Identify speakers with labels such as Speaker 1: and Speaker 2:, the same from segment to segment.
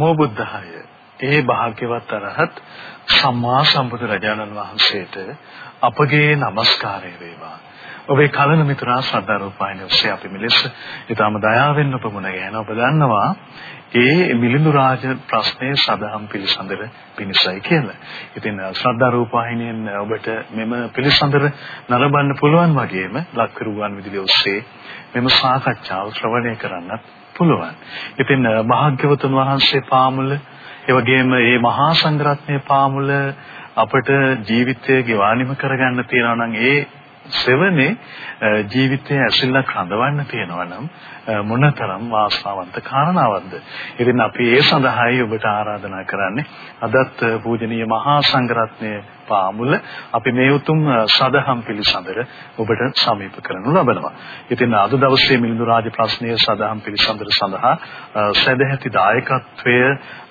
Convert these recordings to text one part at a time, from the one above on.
Speaker 1: නමෝ බුද්ධාය. ඒ භාග්‍යවත් අරහත් සම්මා සම්බුදු රජාණන් වහන්සේට අපගේ নমස්කාරය වේවා. ඔබේ කලන මිතුරා ශ්‍රද්ධා රූපాయని ඔස්සේ අපි මිලිස් ඊටම දයාවෙන් උපමුණ ගෑන ඔබ දන්නවා ඒ මිලිඳු රාජ ප්‍රශ්නයේ සදාම් පිළිසඳර පිණිසයි කියලා. ඉතින් ශ්‍රද්ධා රූපాయనిයෙන් ඔබට මෙම පිළිසඳර නරඹන්න පුළුවන් වගේම ලක්විරුවන් විදුලිය ඔස්සේ මෙම සාකච්ඡාව ශ්‍රවණය කරන්නත් පුළුවන්. ඉතින් භාග්‍යවතුන් වහන්සේ පාමුල ඒ වගේම මේ මහා සංඝරත්නයේ පාමුල අපට ජීවිතය ගෙවානිම කරගන්න තියනවා නම් ඒ සෙවනේ ජීවිතයේ ඇසිල්ලක් රඳවන්න තියෙනවා නම් මොනතරම් වාසනාවන්ත කාරණාවක්ද. ඉතින් අපි ඒ සඳහායි ඔබට ආරාධනා කරන්නේ අදත් පූජනීය මහා සංඝරත්නයේ පාමුල අපි මේ උතුම් සදහම් පිළිසඳර ඔබට සමීප කරනු ලබනවා. ඉතින් අද දවසේ මිලිඳු රාජ ප්‍රශ්නයේ සදහම් පිළිසඳර සඳහා සදැහැති දායකත්වය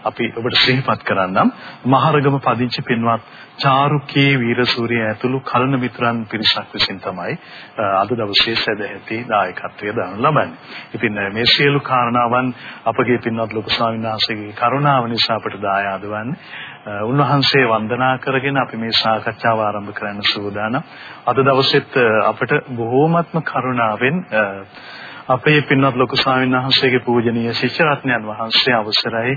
Speaker 1: අපි ඔබට සිහිපත් කරන්නම්. මහරගම පදිංචි පින්වත් චාරුකී වීරසූරිය ඇතුළු කලන මිතුරන් පිරිසක් විසින් තමයි අද දවසේ සදැහැති දායකත්වය දානු ලබන්නේ. ඉතින් මේ සියලු කාරණාවන් අපගේ පින්වත් ලොකු ස්වාමීන් වහන්සේගේ කරුණාව නිසා අපට දායාද වන්නේ. උන්වහන්සේ වන්දනා කරගෙන අපි මේ සාකච්ඡාව ආරම්භ කරන්න සූදානම්. අද දවසෙත් අපට බොහෝමත්ම කරුණාවෙන් අපේ පින්වත් ලොකු ස්වාමීන් වහන්සේගේ පූජනීය ශිෂ්‍ය රත්නයන් වහන්සේ අවසරයි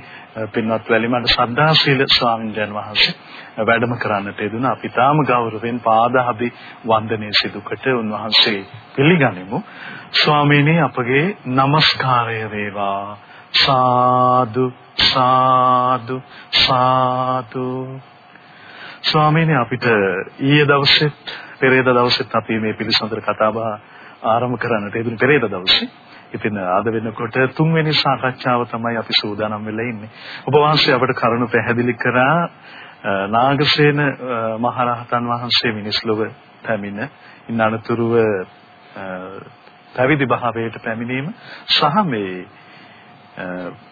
Speaker 1: පින්වත් වැලිමඩ සද්ධාශීල ස්වාමීන් වහන්සේ වැඩම කරන්නට යෙදුන අපි තාම ගෞරවයෙන් පාදාභි වන්දනයේ සිදු කොට උන්වහන්සේ පිළිගනිමු. ස්වාමීනි අපගේ নমස්කාරය වේවා. සාදු. සාදු සාදු ස්වාමීනි අපිට ඊයේ දවසෙත් පෙරේද දවසෙත් අපි මේ පිළිසඳර කතාබහ ආරම්භ කරන්නට යෙදුණු පෙරේද දවසේ. ඉතින් අද වෙනකොට තුන්වෙනි සාකච්ඡාව තමයි අපි සූදානම් වෙලා ඉන්නේ. ඔබ වහන්සේ අපට කරුණු පැහැදිලි කරා නාගසේන මහරහතන් වහන්සේ මිනිස් ලොව පැමිණ ඉන්න අනතුරුව පැවිදි භාවයට පැමිණීම සහ මේ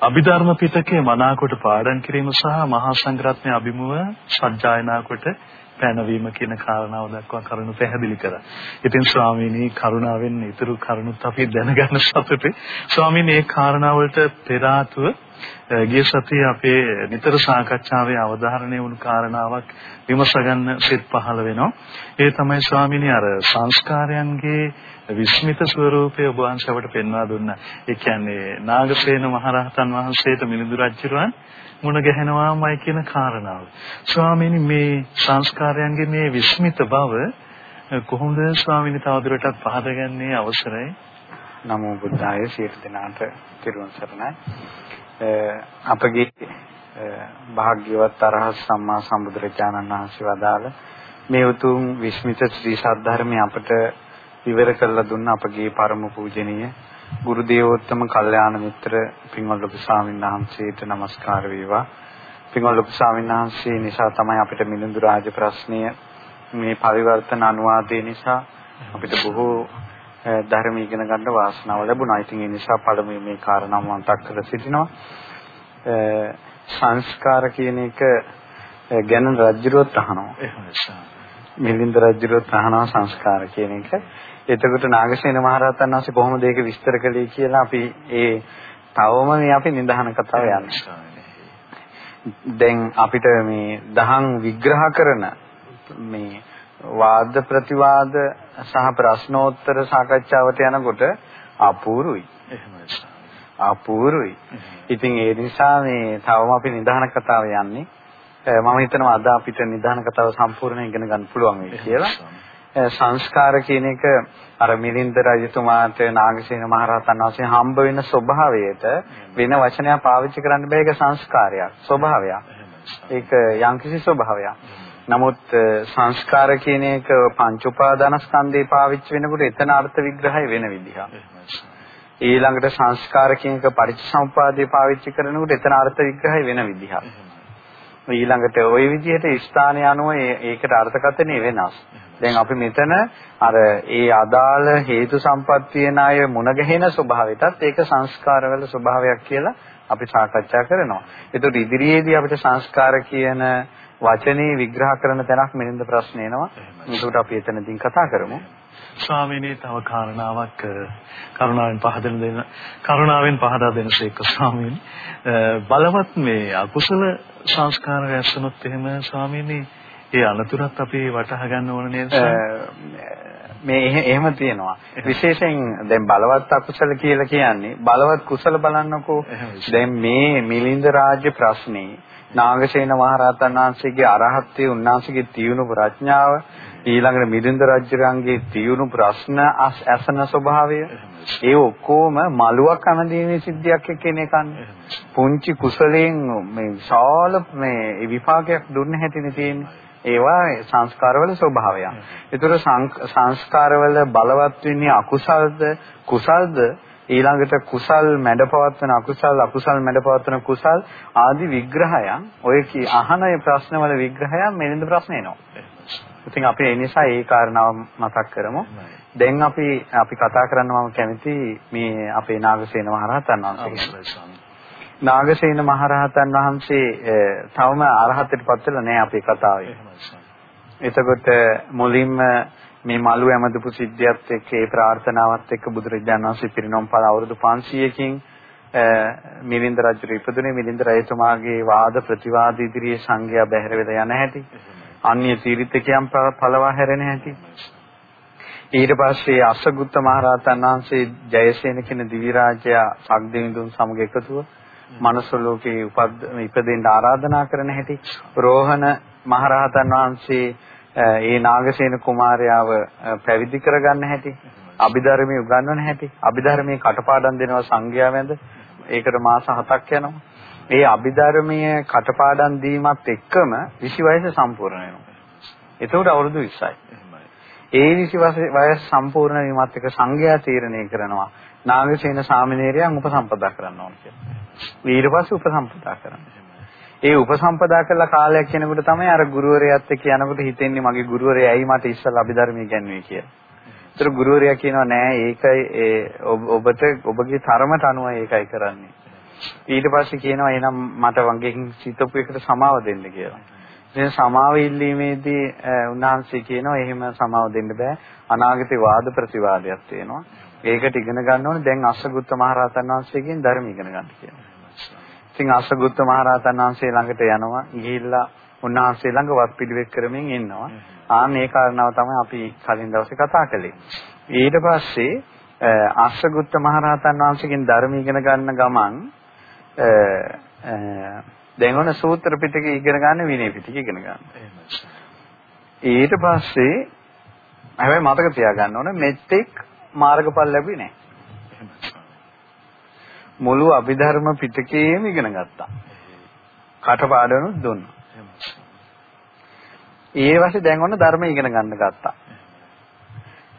Speaker 1: අභිධර්ම පිටකයේ මනාකොට පාඩම් කිරීම සහ මහා සංඝරත්නය අභිමුව සජ්ජායනා කොට පැනවීම කියන කාරණාව දක්වා කරුණු පැහැදිලි කරා. ඉතින් ස්වාමීනි කරුණාවෙන් ඊතුරු කරුණුත් අපි දැනගන්න සතුටුයි. ස්වාමීනි මේ කාරණාවලට පෙර ආතුව ගිය සතියේ අපේ නිතර සාකච්ඡාවේ අවධාරණය වුණු කාරණාවක් විමස ගන්න සිත් පහළ වෙනවා. ඒ තමයි ස්වාමීනි අර සංස්කාරයන්ගේ විස්මිත ස්වરૂපය ඔබ වහන්සේවට පෙන්වා දුන්නා. ඒ කියන්නේ නාගසේන මහරහතන් වහන්සේට මිලිඳු රජුරන් මුණ ගැහෙනවාමයි කියන කාරණාව. ස්වාමීනි මේ සංස්කාරයන්ගේ මේ විස්මිත බව කොහොමද ස්වාමීනි තවදුරටත් පහදගන්නේ අවසරයි?
Speaker 2: නමෝ බුද්ධාය සියලු දෙනාට තිරුවන් සරණයි. අපගේ භාග්‍යවත් අරහත් සම්මා සම්බුදුරජාණන් වහන්සේ වදාළ මේ උතුම් විස්මිත ශ්‍රී සද්ධර්මය අපට විවර කරලා දුන්න අපගේ පරම පූජනීය ගුරු දේවෝත්තම කල්යාණ මිත්‍ර පින්වත් ලොකු ස්වාමීන් වහන්සේට নমස්කාර වේවා. පින්වත් ලොකු ස්වාමීන් වහන්සේ නිසා තමයි අපිට මිලිඳු රාජ ප්‍රශ්නය මේ පරිවර්තන අනුවාදය නිසා අපිට බොහෝ ධර්ම ඉගෙන ගන්න වාසනාව ලැබුණා. ඉතින් ඒ නිසා පළමුව මේ කාරණා මතක් කරලා සිටිනවා. සංස්කාර කියන එක ගැන රජුරුවත් අහනවා. එහෙමයි. මිලින්ද රජුරුවත් අහනවා සංස්කාර කියන එක. එතකොට නාගසේන මහරහතන් වහන්සේ කොහොමද ඒක විස්තර කළේ කියලා අපි ඒ තවම මේ අපි නිදහන කතාව යන්නේ. දැන් අපිට මේ දහම් විග්‍රහ කරන මේ වාද ප්‍රතිවාද සහ ප්‍රශ්නෝත්තර සාකච්ඡාවට යනකොට අපූර්වයි. එහෙමයි. අපූර්වයි. ඉතින් ඒ නිසා මේ තවම අපි නිදහන කතාව යන්නේ. මම හිතනවා අද අපිට නිදහන කතාව සම්පූර්ණයෙන් ඉගෙන ගන්න පුළුවන් වෙයි කියලා. සංස්කාර කියන එක අර මිලින්ද රජතුමාට නාගසේන මහරහතන් වහන්සේ හම්බ වෙන ස්වභාවයට වෙන වචනයක් පාවිච්චි කරන්න බෑ ඒක සංස්කාරයක් ස්වභාවයක්. ඒක යම්කිසි ස්වභාවයක්. නමුත් සංස්කාර කියන එක පංච උපාදානස්කන්ධේ පාවිච්චි වෙනකොට එතන අර්ථ විග්‍රහය වෙන විදිහක්. ඊළඟට සංස්කාර කියන එක පරිච්ඡසම්පාදේ පාවිච්චි කරනකොට එතන අර්ථ විග්‍රහය වෙන විදිහක්. ඊළඟට ওই විදිහට ස්ථානය අනුව ඒකට අර්ථකථනය වෙනස්. දැන් අපි මෙතන අර ඒ අදාළ හේතු සම්පත්තියන අය මුණ ගැහෙන ස්වභාවයටත් ඒක සංස්කාරවල ස්වභාවයක් කියලා අපි සාකච්ඡා කරනවා. ඒතකොට ඉදිරියේදී අපිට සංස්කාර කියන වචනේ විග්‍රහ කරන තැනක් මෙන්න ප්‍රශ්න එනවා. ඒකට අපි එතනදී කතා කරමු.
Speaker 1: ස්වාමීනි තව කාරණාවක් කරුණාවෙන් පහදන දෙන කරුණාවෙන් පහදා දෙනසේක ස්වාමීනි බලවත් මේ අකුසල සංස්කාර රැස්නොත් එහෙම ස්වාමීනි ඒ අනතුරත් අපි වටහා ගන්න ඕන නේද
Speaker 2: මේ එහෙම තියෙනවා. විශේෂයෙන් දැන් බලවත් අකුසල කියලා කියන්නේ බලවත් කුසල බලන්නකෝ. දැන් මේ මිලින්ද රාජ්‍ය ප්‍රශ්නේ නාගසේන මහරහතන් වහන්සේගේ අරහත්ත්වයේ උන්වහන්සේගේ තියුණු ප්‍රඥාව ඊළඟට මිලින්ද රජුරන්ගේ තියුණු ප්‍රශ්න අසන ස්වභාවය. ඒ ඔක්කොම මලුවක් අනදීමේ සිද්ධියක් එක්කෙන එකන්නේ පුංචි කුසලයෙන් මේ විශාල මේ විපාකයක් දුන්න හැටිනේ තියෙන්නේ. ඒවා සංස්කාරවල ස්වභාවය. ඒතර සංස්කාරවල බලවත් වෙන්නේ අකුසල්ද? කුසල්ද? ඊළඟට කුසල් මැඩපවත්වන අකුසල් අකුසල් මැඩපවත්වන කුසල් ආදී විග්‍රහයන් ඔය කී අහන ප්‍රශ්නවල විග්‍රහයන් මෙලින්ද ප්‍රශ්න එනවා. ඉතින් අපි ඒ නිසා ඒ කාරණාව මතක් කරමු. දැන් අපි අපි කතා කරන්න මම කැමති මේ අපේ නාගසේන මහරහතන් වහන්සේ. නාගසේන මහරහතන් වහන්සේ තවම අරහතට පත් වෙලා නැහැ අපේ කතාවේ. එතකොට මුලින්ම මේ මලු ඇමදපු සිද්ධියත් එක්ක ඒ ප්‍රාර්ථනාවත් එක්ක බුදුරජාණන් වහන්සේ පිරිනොම් පාල අවුරුදු 500කින් මිලින්ද රජු ඉපදුනේ මිලින්ද රජතුමාගේ වාද ප්‍රතිවාද ඉදිරියේ සංඝයා බැහැර වෙලා යන හැටි අන්‍ය තීරිතකයන් පළවා හැරෙන හැටි. ඊට පස්සේ අසගුත්ත මහරහතන් වහන්සේ ජයසේන කියන දිවි රාජයා සක්දෙවිඳුන් සමග එකතුව මනුස්ස ලෝකේ උපද ඉපදෙන්න ආරාධනා කරන හැටි. රෝහණ මහරහතන් වහන්සේ ඒ නාගසේන කුමාරයාව පැවිදි කරගන්න හැටි. අභිධර්මයේ උගන්වන හැටි. අභිධර්මයේ කටපාඩම් දෙනවා සංඝයා වැඳ. ඒකට මාස 7ක් යනවා. ඒ අභිධර්මයේ කටපාඩම් දීමත් එක්කම 20 වයස සම්පූර්ණ වෙනවා එතකොට අවුරුදු 20යි ඒ 20 වයස සම්පූර්ණ වීමත් එක්ක සංඝයා තීරණය කරනවා නාගසේන සාමණේරයන් උපසම්පදා කරන්න ඕන කියලා ඊට පස්සේ උපසම්පදා කරනවා. ඒ උපසම්පදා කළ කාලයක් යනකොට තමයි අර ගුරුවරයාත් එක්ක යනකොට හිතෙන්නේ මගේ ගුරුවරයා ඇයි මට ඉස්සලා අභිධර්මයේ ගැන්වුවේ කියලා. ඒතර ගුරුවරයා කියනවා නෑ ඒකයි ඔබට ඔබගේ තරමට අනුව ඒකයි කරන්නේ. ඊට පස්සේ කියනවා එහෙනම් මට වංගෙන් සිතපු එකට සමාව දෙන්න කියලා. ඉතින් සමාව ඉල්ලීමේදී උන්වහන්සේ කියනවා එහෙම සමාව දෙන්න බෑ. අනාගතේ වාද ප්‍රතිවාදයක් තියෙනවා. ඒකට ඉගෙන ගන්න ඕනේ දැන් අස්සගුත්ත මහරහතන් වහන්සේගෙන් ධර්ම ඉගෙන ගන්න කියලා. ඉතින් අසගුත්ත මහරහතන් වහන්සේ ළඟට යනවා ගිහිල්ලා උන්වහන්සේ ළඟ වත් පිළිවෙත් කරමින් ඉන්නවා. ආන් මේ කාරණාව තමයි අපි කලින් දවසේ කතා කළේ. ඊට පස්සේ අසගුත්ත මහරහතන් වහන්සේගෙන් ධර්ම ඉගෙන ගන්න ගමන් දැන් ඔන්න සූත්‍ර පිටකේ ඉගෙන ගන්න විනය පිටකේ ඉගෙන ගන්න. ඊට පස්සේ හැබැයි මතක තියාගන්න ඕනේ මෙතෙක් මාර්ගඵල ලැබුවේ නැහැ. මුළු අභිධර්ම පිටකේම ඉගෙන ගත්තා. කටපාඩනුත් දුන්නා. ඒ වාසේ දැන් ඔන්න ධර්ම ඉගෙන ගන්න ගත්තා.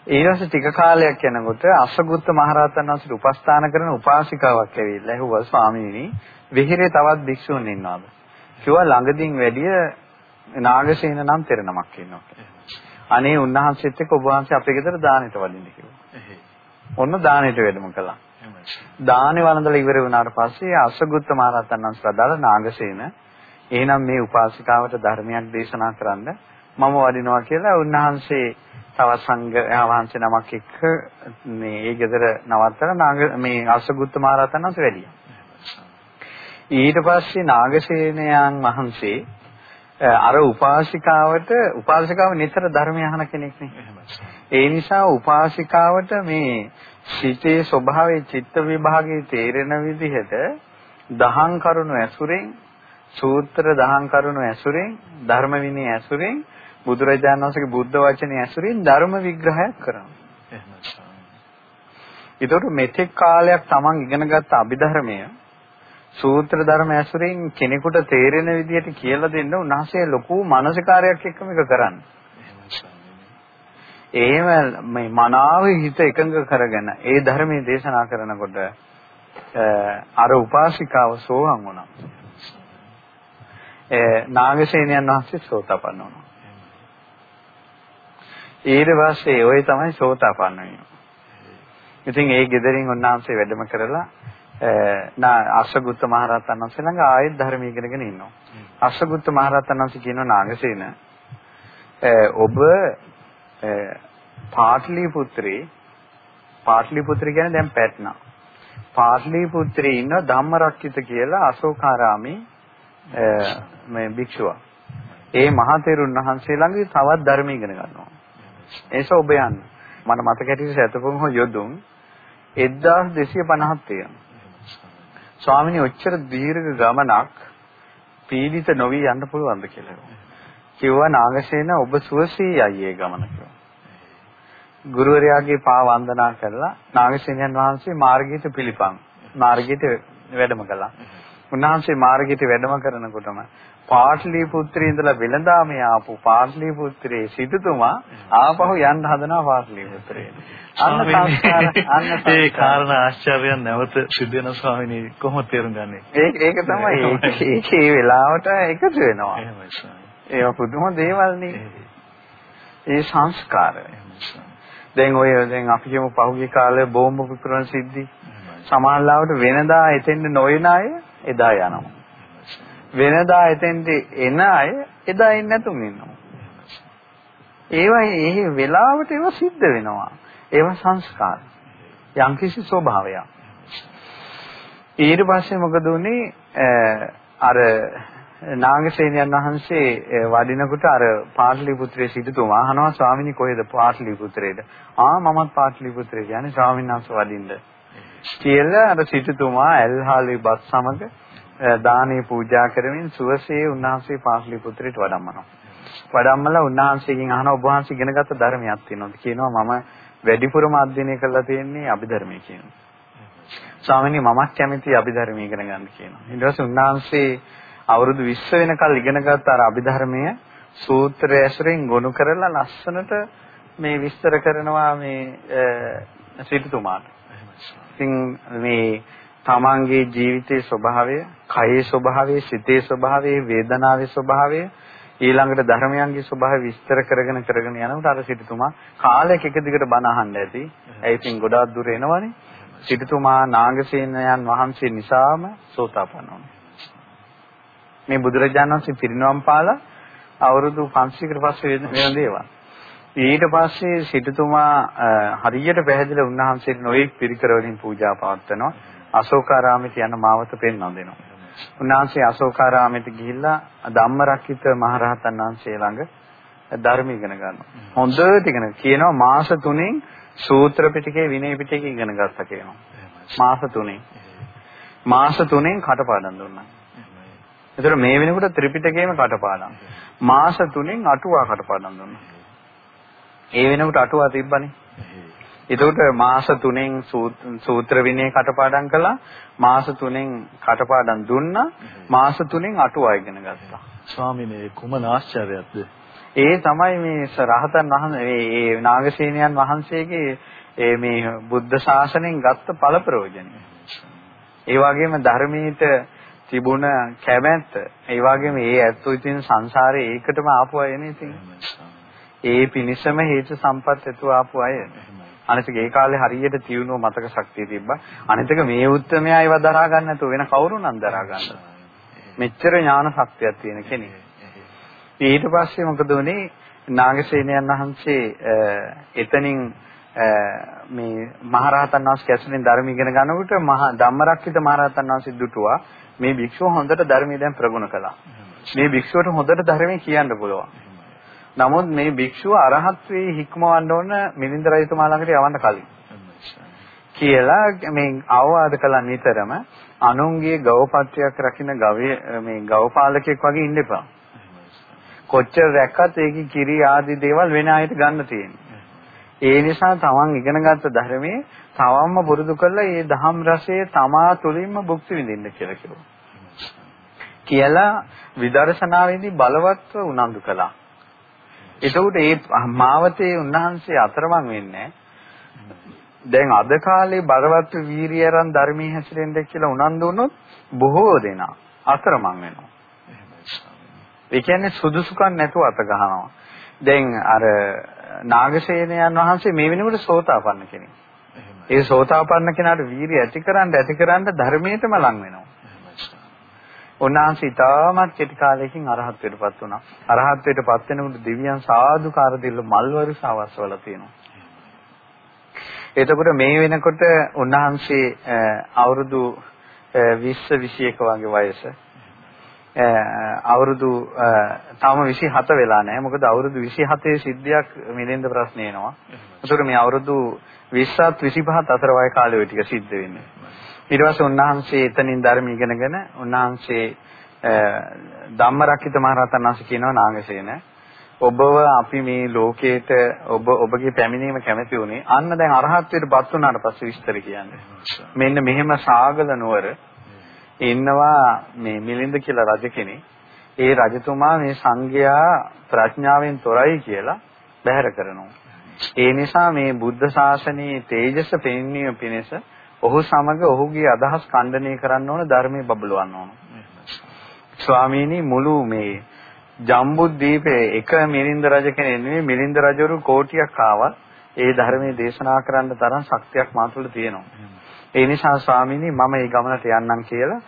Speaker 2: ඊට ටික කාලයක් යනකොට අසගුත්ත මහරහතන් වහන්සේට උපස්ථාන කරන උපාසිකාවක් ඇවිල්ලා ඇහුවා ස්වාමීනි විහිරේ තවත් භික්ෂුන් ඉන්නවද? කිව්වා ළඟදීන් වැඩිය නාගසේන නම් තෙරණමක් ඉන්නවා. අනේ උන්වහන්සේත් එක්ක ඔබ වහන්සේ අපේ ගෙදර දානෙට වදින්න කිව්වා. ඔන්න දානෙට වැඩම කළා. දානේ වළඳලා ඉවර වුණාට පස්සේ අසගුත්ත මහරහතන් වහන්සේ ප්‍රදාල නාගසේන එහෙනම් මේ උපාසිකාවට ධර්මයක් දේශනා කරන්න මම වඩිනවා කියලා උන්වහන්සේ තවත් සංඝයා වහන්සේ නමක් එක්ක මේ ඒ ගෙදර නවත්තලා නාග මේ අසගුත්ත මහරහතන් වහන්සේ වැඩියා. ඊට පස්සේ නාගසේනයන් වහන්සේ අර උපාසිකාවට උපාසිකාව නිතර ධර්මය අහන කෙනෙක්. ඒ නිසා උපාසිකාවට මේ සිතේ ස්වභාවයේ චිත්ත විභාගයේ තේරෙන විදිහට දහං කරුණු ඇසුරෙන් සූත්‍ර දහං කරුණු ඇසුරෙන් ධර්ම විනය ඇසුරෙන් බුදුරජාණන් වහන්සේගේ බුද්ධ වචනේ ඇසුරෙන් ධර්ම විග්‍රහයක් කරනවා. ඒතකොට මෙතෙක් කාලයක් Taman ඉගෙනගත්ත අභිධර්මය සූත්‍ර ධර්ම ඇසුරෙන් කෙනෙකුට තේරෙන විදිහට කියලා දෙන්න උන්වහන්සේ ලොකු මානසිකාරයක් එක්ක මේක කරන්නේ. එහෙම මේ මනාව හිත එකඟ කරගෙන ඒ ධර්මයේ දේශනා කරනකොට අර උපාසිකාව සෝහන් වුණා. ඒ නාගසේනයන් වහන්සේ සෝතපන්න වුණා. ඊට පස්සේ ওই තමයි සෝතපන්න වීම. ඉතින් ඒ ගෙදරින් උන්වහන්සේ වැඩම කරලා නා අස්සගුත්ත මහරහතන් වහන්සේ ළඟ ආයෙත් ධර්ම ඉගෙනගෙන ඉන්නවා. අස්සගුත්ත මහරහතන් වහන්සේ කියනවා නාගසේන ඔබ පාටලිපුත්‍රේ පාටලිපුත්‍රය කියන්නේ දැන් පැට්නා. පාටලිපුත්‍රේ ඉන්න ධම්මරක්කිත කියලා අශෝකාරාමේ මේ භික්ෂුවක්. ඒ මහතෙරුන් වහන්සේ ළඟ තවත් ධර්ම ඉගෙන ගන්නවා. ඒස ඔබ යන්න. මට මතක හිටියේ සතපොන් හෝ යොදුන් 1250ක් තියෙනවා. ස්වාමිනේ ඔච්චර දීර්ඝ ගමනක් පීඩිත නොවි යන්න පුළුවන්ද කියලා. කිව්වා නාගසේන ඔබ සුවසී යයි ගමන කිව්වා. ගුරුවරයාගේ පා වන්දනා කරලා නාගසේනයන් වහන්සේ මාර්ගයට පිළිපන්. මාර්ගයට වැඩම කළා. උන්වහන්සේ මාර්ගයට වැඩම කරනකොටම පාටලිපුත්‍රයේ ඉඳලා වෙළඳාමේ ආපු පාටලිපුත්‍රයේ සිටුතුමා ආපහු යන්න හදනවා පාටලිපුත්‍රයේ.
Speaker 1: අන්න සංස්කාර අන්න ඒ කාරණා ආශ්චර්යයන් නැවත සිද්ධ වෙන ස්වාමිනේ කොහොමද තේරුම් ගන්නෙ?
Speaker 2: ඒක ඒක තමයි ඒකේ වෙලාවට එකතු වෙනවා. ඒවා පුදුම දේවල් නේ. ඒ සංස්කාරය. දැන් ඔය දැන් අපි කියමු පහුගිය කාලේ බෝම්බ පුපුරන සිද්ධි සමාජලාවට වෙනදා එතෙන්ද නොයන අය එදා යනවා. වෙනදා එතෙන්ට එන අය එදා එන්නේ නැතුම් ඉන්නවා. ඒවා ඒ වෙලාවට ඒවා සිද්ධ වෙනවා. ඒවා සංස්කාර. යම්කිසි ස්වභාවයක්. ඊට පස්සේ මොකද උනේ අර නාගසේනයන් වහන්සේ වඩිනකොට අර පාටලිපුත්‍රයේ සිටුතුමා අහනවා ස්වාමිනී කොහෙද පාටලිපුත්‍රයේද? ආ මමත් පාටලිපුත්‍රය කියන්නේ ස්වාමීන් වහන්සේ වඩින්න. කියලා අර සිටුතුමා ඇල්හාලේ බස් සමග දානේ පූජා කරමින් සුවසේ උන්වහන්සේ පාටලිපුත්‍රයට වඩම්මනවා. වඩම්මලා උන්වහන්සේගෙන් අහන ඔබ වහන්සේ ඉගෙනගත්ත ධර්මයක් තියෙනවද? කියනවා මම වැඩිපුරම අධ්‍යයනය කරලා තියෙන්නේ අභිධර්මයේ කියනවා. ස්වාමීනි මමත් කැමති අභිධර්මයේ ඉගෙන ගන්න කියනවා. ඊට පස්සේ උන්වහන්සේ අවුරුදු 20 වෙනකල් ඉගෙනගත්ත අර අභිධර්මය සූත්‍ර ඇසුරෙන් ගොනු කරලා ලස්සනට මේ විස්තර කරනවා මේ සිටුතුමාට. ඉතින් මේ තමන්ගේ ජීවිතයේ ස්වභාවය, කයේ ස්වභාවය, සිතේ ස්වභාවය, වේදනාවේ ස්වභාවය ඊළඟට ධර්මයන්ගේ ස්වභාවය විස්තර කරගෙන කරගෙන යනකොට අර සිටුතුමා කාලයක එක දිගට බණ අහන්න ඇති. ඒ ඉතින් ගොඩාක් දුර එනවනේ. සිටුතුමා නාගසේනයන් වහන්සේ නිසාම සෝතාපන්න වුණා. මේ බුදුරජාණන් වහන්සේ පිරිනවම් පාලා අවුරුදු 500කට පස්සේ වෙන දේවල්. ඊට පස්සේ සිටුතුමා හරියට පැහැදිලි උන්වහන්සේට නොයෙක් පිරිකර වලින් පූජා පවත්වනවා. අශෝකාරාමයට යන මාවත පෙන්වන්න දෙනවා. උන්වහන්සේ අශෝකාරාමයට ගිහිල්ලා ධම්මරක්කිත මහරහතන් වහන්සේ ළඟ ධර්ම ඉගෙන ගන්නවා. හොඳට ඉගෙන කියනවා මාස 3න් සූත්‍ර පිටකේ විනය පිටකේ ඉගෙන ගත්තා කියනවා. මාස 3න්. මාස 3න් කටපාඩම් දුන්නා. ඒතර මේ වෙනකොට ත්‍රිපිටකයේම කටපාඩම්. මාස 3න් අටුවා කටපාඩම් දුන්නා. ඒ වෙනකොට අටුවා තිබ්බනේ. එතකොට මාස 3න් සූත්‍ර විනය කටපාඩම් කළා. මාස 3න් කටපාඩම් දුන්නා. මාස 3න් අටුවා ඉගෙන ගත්තා.
Speaker 1: ස්වාමිනේ කුමන ආශ්චර්යයක්ද?
Speaker 2: ඒ තමයි මේ රහතන් වහන්සේ මේ නාගසේනයන් වහන්සේගේ ඒ මේ බුද්ධ ශාසනයෙන් ගත්ත ඵල ප්‍රයෝජනය. ඒ වගේම ධර්මීයට තිබුණ කැමැත්ත ඒ වගේම ඒ ඇත්තෝ ඉතින් සංසාරේ ඒකටම ආපු අය නේ ඉතින්. ඒ පිනිසම හේතු සම්පත් ඇතුව ආපු අය අනිතික ඒ කාලේ හරියට තියුණුව මතක ශක්තිය තිබ්බා. අනිතික මේ උත්තරමයා ඒව දරා ගන්න නැතුව වෙන කවුරු නම් දරා ගන්නද? මෙච්චර ඥාන ශක්තියක් තියෙන කෙනෙක්. ඊට පස්සේ මොකද වුනේ? නාගසේනයන් වහන්සේ එතනින් මේ මහරහතන් වහන්සේ කැසුනේ ධර්ම ඉගෙන ගන්නකොට මහා ධම්මරක්කිත මහරහතන් වහන්සේ දුටුවා මේ භික්ෂුව හොඳට ධර්මය දැන් ප්‍රගුණ කළා. මේ භික්ෂුවට හොඳට ධර්මය කියන්න පුළුවන්. නමුත් මේ භික්ෂුව අරහත් වේ හික්මවන්න ඕන මිලින්ද රජතුමා ළඟට යවන්න කලින්. කියලා මේ අවවාද කළා නිතරම අනුන්ගේ ගවපත්‍රයක් රකින්න ගවයේ මේ ගවපාලකෙක් වගේ ඉන්න එපා. කොච්චර රැක්කත් ඒකේ කිරි ආදී දේවල් වෙන අයට ගන්න තියෙනවා. ඒ නිසා තමන් ඉගෙනගත්ත ධර්මයේ තවම්ම පුරුදු කරලා ඒ දහම් රසයේ තමා තුළින්ම භුක්ති විඳින්න කියලා කිව්වා. කියලා විදර්ශනාවේදී බලවත්ව උනන්දු කළා. එතකොට ඒ මාවතේ උන්වහන්සේ අතරමං වෙන්නේ දැන් අද කාලේ බලවත් වීරියරන් ධර්මයේ හැසිරෙන්න කියලා උනන්දු වුණොත් බොහෝ දෙනා අතරමං වෙනවා. ඒ කියන්නේ සුදුසුකම් නැතුව අත ගහනවා. දැන් අර නාගසේනයන් වහන්සේ මේ වෙනකොට සෝතාපන්න කෙනෙක්. ඒ සෝතාපන්න කෙනාට වීරිය ඇතිකරන්න ඇතිකරන්න ධර්මයටම ලං වෙනවා. උන්වහන්සේ ඉතාමත් කෙටි කාලයකින් අරහත්ත්වයටපත් වුණා. අරහත්ත්වයටපත් වෙනකොට දිව්‍යයන් සාදුකාර දෙල්ල මල් වර්ෂාවස්වල තියෙනවා. එතකොට මේ වෙනකොට උන්වහන්සේ අවුරුදු 20 21 වගේ වයස අවුරුදු තාම 27 වෙලා නැහැ. මොකද අවුරුදු 27 සිද්ධියක් මිලින්ද ප්‍රශ්නේ එනවා. ඒකට මේ අවුරුදු 20ත් 25ත් අතර වය කාලය ඔය ටික සිද්ධ වෙන්නේ. ඊට පස්සේ උන්වහන්සේ එතනින් ධර්ම ඉගෙනගෙන උන්වහන්සේ ධම්මරක්කිත මහරහතන් වහන්සේ කියනවා නාගසේන ඔබව අපි මේ ලෝකේට ඔබ ඔබගේ පැමිණීම කැමති වුණේ අන්න දැන් අරහත්ත්වයටපත් වුණාට පස්සේ විස්තර කියන්නේ. මෙන්න මෙහෙම සාගල නුවර ඉන්නවා මේ මිලින්ද කියලා රජ කෙනෙක්. ඒ රජතුමා මේ සංඝයා ප්‍රඥාවෙන් තොරයි කියලා බැහැර කරනවා. ඒ නිසා මේ බුද්ධ ශාසනයේ තේජස පෙන්වීම පිණිස ඔහු සමග ඔහුගේ අදහස් ඛණ්ඩනය කරන්න ඕන ධර්මයේ බබලවන්න ඕන. ස්වාමීනි මුළු මේ ජම්බුද්දීපේ එක මිලින්ද රජ කෙනෙක් නෙවෙයි මිලින්ද රජවරු කෝටියක් ආවත් ඒ ධර්මයේ දේශනා කරන්න තරම් ශක්තියක් මා තුළ තියෙනවා. ඒ නිසා ස්වාමීනි මම මේ ගමනට යන්නම් කියලා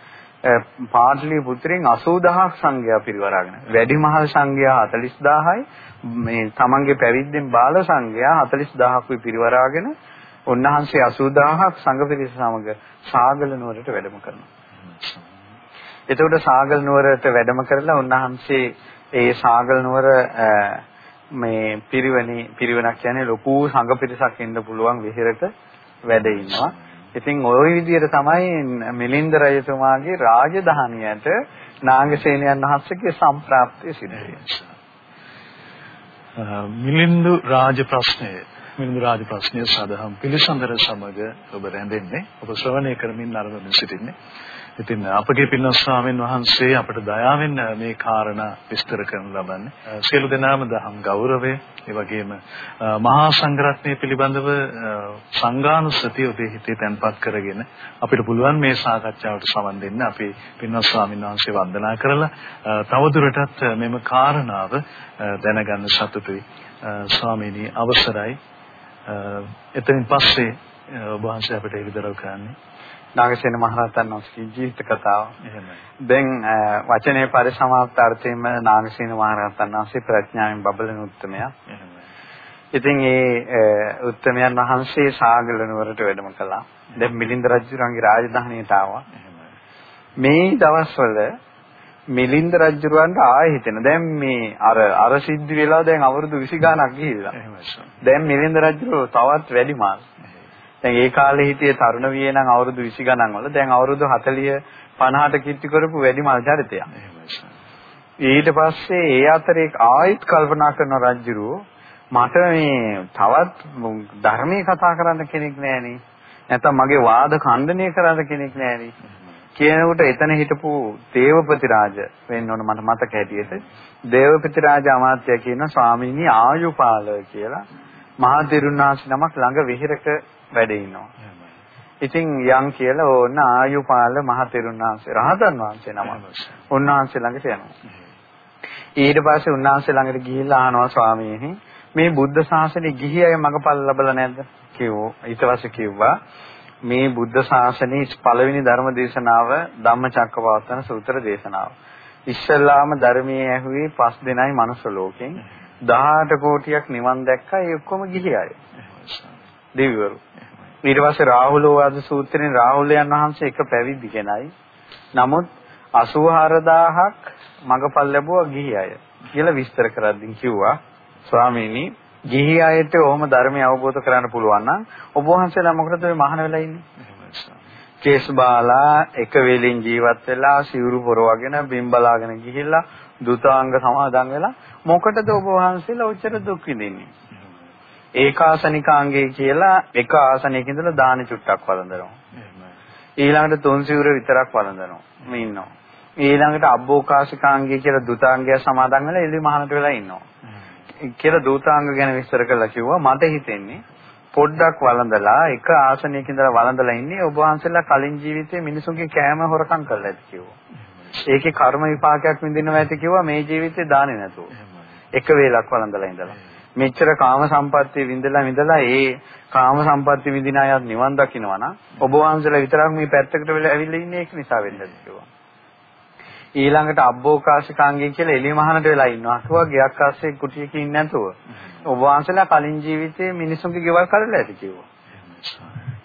Speaker 2: පාටලී පුත්‍රයන් 80000ක් සංඝයා පිරිවරාගෙන වැඩිමහල් සංඝයා 40000යි මේ තමන්ගේ පැවිද්දෙන් බාල සංඝයා 40000ක් පිරිවරාගෙන උන්වහන්සේ 80000ක් සංඝ පිරිස සමග සාගල නුවරට වැඩම කරනවා. එතකොට සාගල නුවරට වැඩම කරලා උන්වහන්සේ ඒ සාගල නුවර මේ පිරිවණි පිරිවණක් කියන්නේ ලොකු සංඝ පිරිසක් ඉන්න පුළුවන් විහෙරට වැඩ ඉන්නවා. ඉතින් ওই විදිහට තමයි මිලින්ද රජතුමාගේ රාජධානියට නාගසේනයන් වහන්සේගේ සම්ප්‍රාප්තිය සිදු වෙන්නේ.
Speaker 1: මිලින්දු රාජ ප්‍රශ්නය මිලින්දු රාජ ප්‍රශ්නය සදහම් පිළිසඳර සමග ඔබ රැඳෙන්නේ ඔබ ශ්‍රවණය කරමින් අරගෙන සිටින්නේ ඉතින් අපගේ පින්වත් ස්වාමීන් වහන්සේ අපට දයාවෙන් මේ කාරණා විස්තර කරන ලබන්නේ. සියලු දෙනාම දහම් ගෞරවය, ඒ වගේම මහා සංඝරත්නය පිළිබඳව සංඝානුස්සතිය ඔබේ හිතේ තැන්පත් කරගෙන අපිට පුළුවන් මේ සාකච්ඡාවට සමන් දෙන්න. අපි පින්වත් ස්වාමීන් වහන්සේ වන්දනා කරලා තවදුරටත් මෙම කාරණාව දැනගන්න සතුටුයි. ස්වාමීනි අවසරයි. එතනින් පස්සේ ඔබ වහන්සේ අපිට ඉදිරියට කරන්නේ
Speaker 2: නාගසේන මහරහතන් වහන්සේගේ ජීවිත කතාව. එහෙමයි. දැන් වචනේ පරිසමාප්ත අර්ථයෙන්ම නාගසේන මහරහතන් වහන්සේ ප්‍රඥාවෙන් බබලන උත්මයා. එහෙමයි. ඉතින් ඒ උත්මයන් වහන්සේ සාගල නුවරට වැඩම කළා. දැන් මිලින්ද රජුරන්ගේ රාජධානියට ආවා. මේ දවස්වල මිලින්ද රජුරවන්ට ආයෙ හිතෙන දැන් මේ අර අර සිද්ධ වෙලා දැන් අවුරුදු 20 ගාණක් ගිහිල්ලා. දැන් මිලින්ද රජුරෝ තවත් වැඩි මාල්. දැන් ඒ කාලේ හිටියේ තරුණ වියේ නම් අවුරුදු 20 ගණන් වල දැන් අවුරුදු 40 50ට කිට්ටි කරපු වැඩිමල් චරිතයක්. ඊට පස්සේ ඒ අතරේ ආයිත් කල්පනා කරන රජුරෝ මට මේ තවත් ධර්මයේ කතා කරන්න කෙනෙක් නැහෙනේ. නැත්නම් මගේ වාද ඛණ්ඩනය කරන්න කෙනෙක් නැහෙනේ. කියනකොට එතන හිටපු දේවපති රාජ වෙන්න ඕන මට මතක හැටියට දේවපති රාජ අමාත්‍ය කියන ස්වාමීනි ආයුපාල කියලා මහා දිරුණාසි නමක් ළඟ විහෙරක වැඩ ඉන්නවා. ඉතින් යම් කියලා ඕන ආයුපාල මහතෙරුන් වහන්සේ රහතන් වහන්සේ නම. උන්වහන්සේ ළඟට යනවා. ඊට පස්සේ උන්වහන්සේ ළඟට ගිහිල්ලා අහනවා ස්වාමීනි මේ බුද්ධ ශාසනය ගිහි අය මගපල් ලැබලා නැද්ද? කිව්වෝ. ඊට පස්සේ කිව්වා මේ බුද්ධ ශාසනයේ පළවෙනි ධර්ම දේශනාව ධම්මචක්කපවත්තන සූත්‍ර දේශනාව. ඉස්සල්ලාම ධර්මයේ ඇහුවේ පස් දෙනයි මනුස්ස ලෝකෙන් 18 කෝටියක් නිවන් දැක්කා ඒ ඔක්කොම ගිහි අය. දෙවිවරු. ඊට පස්සේ රාහුලෝවාද සූත්‍රයෙන් රාහුලයන් වහන්සේ එක පැවිදි කෙනයි. නමුත් 84000ක් මගපල් ලැබුවා ගිහි අය කියලා විස්තර කරද්දී කිව්වා ස්වාමීනි ගිහි අයට ඔහොම ධර්මය අවබෝධ කරගන්න පුළුවන් නම් ඔබ වහන්සේලා මොකටද මේ මහාන වෙලා ඉන්නේ? කේස් බාලා එක වෙලින් ජීවත් වෙලා සිවුරු පොරවගෙන බිම් බලාගෙන ගිහිල්ලා දුතාංග සමාදන් වෙලා මොකටද ඔබ වහන්සේලා ඔච්චර දුක් විඳින්නේ? ඒකාසනිකාංගය කියලා එක ආසනයක ඉඳලා දාන චුට්ටක් වළඳනවා. ඊළඟට තුන් සිවුර විතරක් වළඳනවා. මේ ඉන්නවා. ඊළඟට අබ්බෝකාශිකාංගය කියලා දුතාංගය සමාදන් වෙලා එළි මහනට වෙලා ඉන්නවා. කියලා දුතාංග ගැන විස්තර කරලා කිව්වා මට හිතෙන්නේ පොඩ්ඩක් වළඳලා එක ආසනයක ඉඳලා වළඳලා ඉන්නේ ඔබ වහන්සේලා කලින් ජීවිතේ මිනිසුන්ගේ කෑම හොරකම් කරලා ඇති කිව්වා. ඒකේ කර්ම විපාකයක් විඳිනවා ඇති කිව්වා මේ ජීවිතේ දාන්නේ නැතුව. එක වේලක් වළඳලා ඉඳලා. මෙච්චර කාම සම්පත්තිය විඳලා විඳලා ඒ කාම සම්පත්තිය විඳින අයත් නිවන් දකින්නවා නම් ඔබ වහන්සේලා විතරක් මේ පැත්තකට වෙලා ඇවිල්ලා ඉන්නේ ඒක නිසා වෙන්නද කිව්වා. ඊළඟට අබ්බෝකාශිකාංගය කියලා එළිය මහනට වෙලා ඉන්නවා. කිව්වා ගයක් ආස්සේ කුටියක ඉන්නේ නැතුව. ඔබ වහන්සේලා කලින් ජීවිතේ මිනිසුන්ගේ ගෙවල් කරලා ඇති කිව්වා.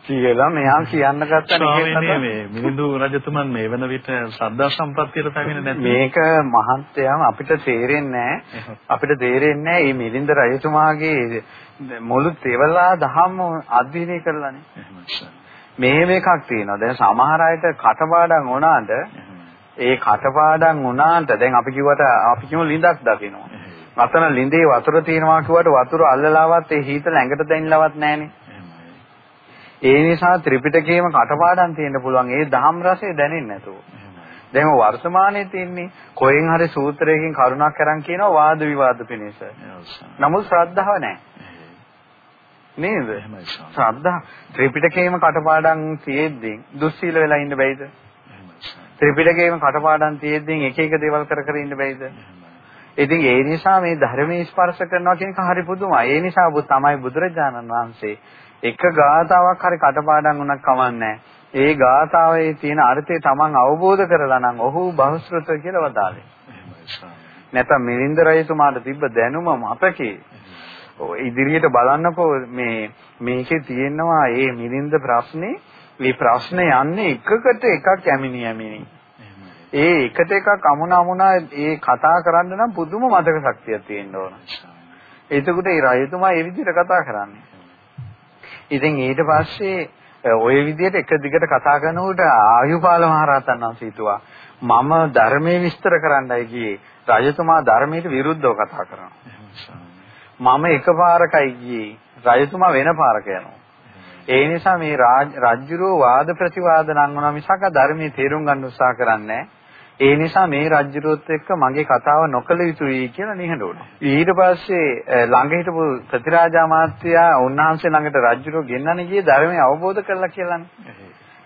Speaker 2: කියලා මෙයා කියන්න
Speaker 1: ගත්තා මේ මිලිඳු රජතුමන් මේ වෙන විට ශ්‍රද්ධා සම්පත්තියට පැමිණ නැති
Speaker 2: මේක මහත්යම අපිට තේරෙන්නේ අපිට තේරෙන්නේ මේ මිලිඳු රජතුමාගේ මුළු තෙවලා දහම අධ්‍යයනය කරලානේ. මෙහෙම එකක් තියෙනවා. දැන් සමහර අයට කටපාඩම් වුණාට ඒ කටපාඩම් වුණාට දැන් අපි කිව්වට අපි කියමු ලිඳක් දකිනවා අතන ලිඳේ වතුර තියෙනවා කිව්වට වතුර අල්ලලාවත් ඒ හීතල ඇඟට දැනෙලවත් නැහනේ ඒ නිසා ත්‍රිපිටකයේම කටපාඩම් තියෙන්න පුළුවන්. ඒ දහම් රසය දැනෙන්නේ නැතුව. දැන් වර්තමානයේ තියෙන්නේ කොහෙන් හරි සූත්‍රයකින් කරුණක් කරන් කියනවා වාද විවාද පිණිස. නමුත් ශ්‍රද්ධාව නැහැ. නේද? ශ්‍රද්ධා ත්‍රිපිටකයේම කටපාඩම් තියෙද්දි දුස්සීල වෙලා ඉන්න බැයිද? ත්‍රිපිටකයේම කටපාඩම් තියෙද්දි එක එක දේවල් කර කර ඉන්න බැයිද? ඉතින් ඒ නිසා මේ ධර්මයේ ස්පර්ශ කරනවා කියන එක හරි පුදුමයි. ඒ නිසා තමයි බුදුරජාණන් වහන්සේ එක ගාතාවක් හරි කටපාඩම් වුණක් කමන්නේ ඒ ගාතාවේ තියෙන අර්ථය Taman අවබෝධ කරලා නම් ඔහු බහුශ්‍රත කියලා වදාළේ. නැත්නම් මිලින්ද රජතුමාට තිබ්බ දැනුම මතකේ ඉදිරියට බලන්නකෝ මේ මේකේ තියෙනවා මේ මිලින්ද ප්‍රශ්නේ මේ ප්‍රශ්නේ යන්නේ එකකට එකක් ඇමිනි ඇමිනි. ඒ එකට එකක් අමුණ අමුණා ඒ කතා කරන්න නම් පුදුම මතක ශක්තියක් තියෙන්න ඕන. එතකොට ඒ රජතුමා ඒ විදිහට කතා කරන්නේ. ඉතින් ඊට පස්සේ ওই විදිහට එක දිගට කතා කරනකොට ආයුපාල මහරහතන් වහන්සේ හිතුවා මම ධර්මයේ විස්තර කරන්නයි ගියේ රජතුමා ධර්මයට විරුද්ධව කතා කරනවා මම එකපාරකයි ගියේ රජතුමා වෙන පාරක යනවා ඒ නිසා මේ රාජ්‍යරෝ වාද ප්‍රතිවාද නම් වුණා මිසක ධර්මයේ තේරුම් ගන්න උත්සාහ කරන්නේ නැහැ ඒ නිසා මේ රජ්‍යරොත් එක්ක මගේ කතාව නොකළ යුතුයි කියලා නිහඬ වුණා. ඊට පස්සේ ළඟ හිටපු ප්‍රතිරාජා මාත්‍යා උන්වහන්සේ ළඟට රජ්‍යරෝ ගෙන්නන්නේ ගියේ ධර්මය අවබෝධ කරලා කියලානේ.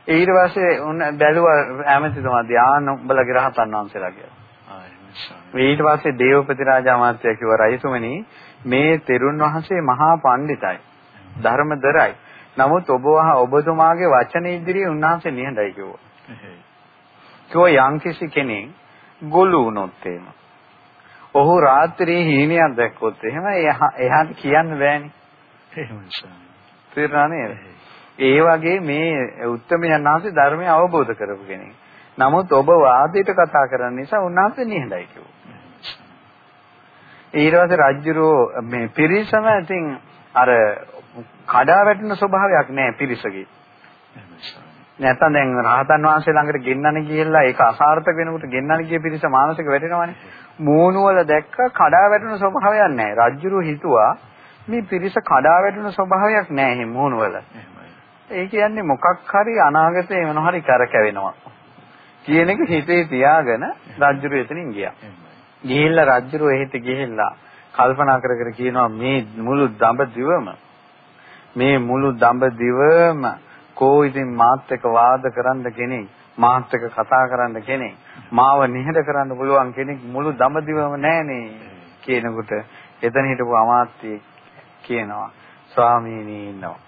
Speaker 2: ඊට පස්සේ උන් බැලුවා ඇමතිතුමා ධානය උඹලගේ රහතන් වහන්සේලා කියලා. ඊට පස්සේ දේවපති රාජා මාත්‍යා කිව්වා රජතුමනි මේ තෙරුන් වහන්සේ මහා පඬිතයි. ධර්මදරයි. නමුත් ඔබ ඔබතුමාගේ වචන ඉදිරියේ උන්වහන්සේ නිහඬයි කිව්වා. කිව්ව යම්කිසි කෙනෙක් ගොළු වුණොත් එහෙම. ඔහු රාත්‍රියේ හීනයක් දැක්කොත් එහෙම එයාට කියන්න බෑනේ. එහෙමයි. ඒ වගේ මේ උත්තමයන් වහන්සේ ධර්මය අවබෝධ කරපු කෙනෙක්. නමුත් ඔබ වාදයට කතා කරන නිසා උන්වහන්සේ නිහඬයි කිව්වා. ඊට පස්සේ රජුරෝ මේ පිරිසම ඉතින් අර කඩා වැටෙන ස්වභාවයක් නැහැ පිරිසගේ. නැත්තම් දැන් රහතන් වහන්සේ ළඟට ගෙන්නන්න ගිහිල්ලා ඒක අසාර්ථක වෙනකොට ගෙන්නන්න ගිය පිරිස මානසික වැටෙනවනේ. මූණු වල දැක්ක කඩා වැටෙන ස්වභාවයක් නැහැ. රජ්ජුරුව හිතුවා මේ පිරිස කඩා වැටෙන ස්වභාවයක් නැහැ මේ මූණු වල. ඒ කියන්නේ මොකක් හරි අනාගතේ මොන හරි කරකැවෙනවා. කියන එක හිතේ තියාගෙන රජ්ජුරුව එතනින් ගියා. ගිහිල්ලා රජ්ජුරුව එහෙට ගිහිල්ලා කල්පනා කර කර කියනවා මේ මුළු දඹදිවම මේ මුළු දඹදිවම කෝ ඉතින් මාත් එක්ක වාද කරන්න කෙනෙක් මාත් එක්ක කතා කරන්න කෙනෙක් මාව නිහඬ කරන්න පුළුවන් කෙනෙක් මුළු දඹදිවම නැහනේ කියනකොට එතන හිටපු අමාත්‍ය කියනවා ස්වාමීනි ඉන්නවා.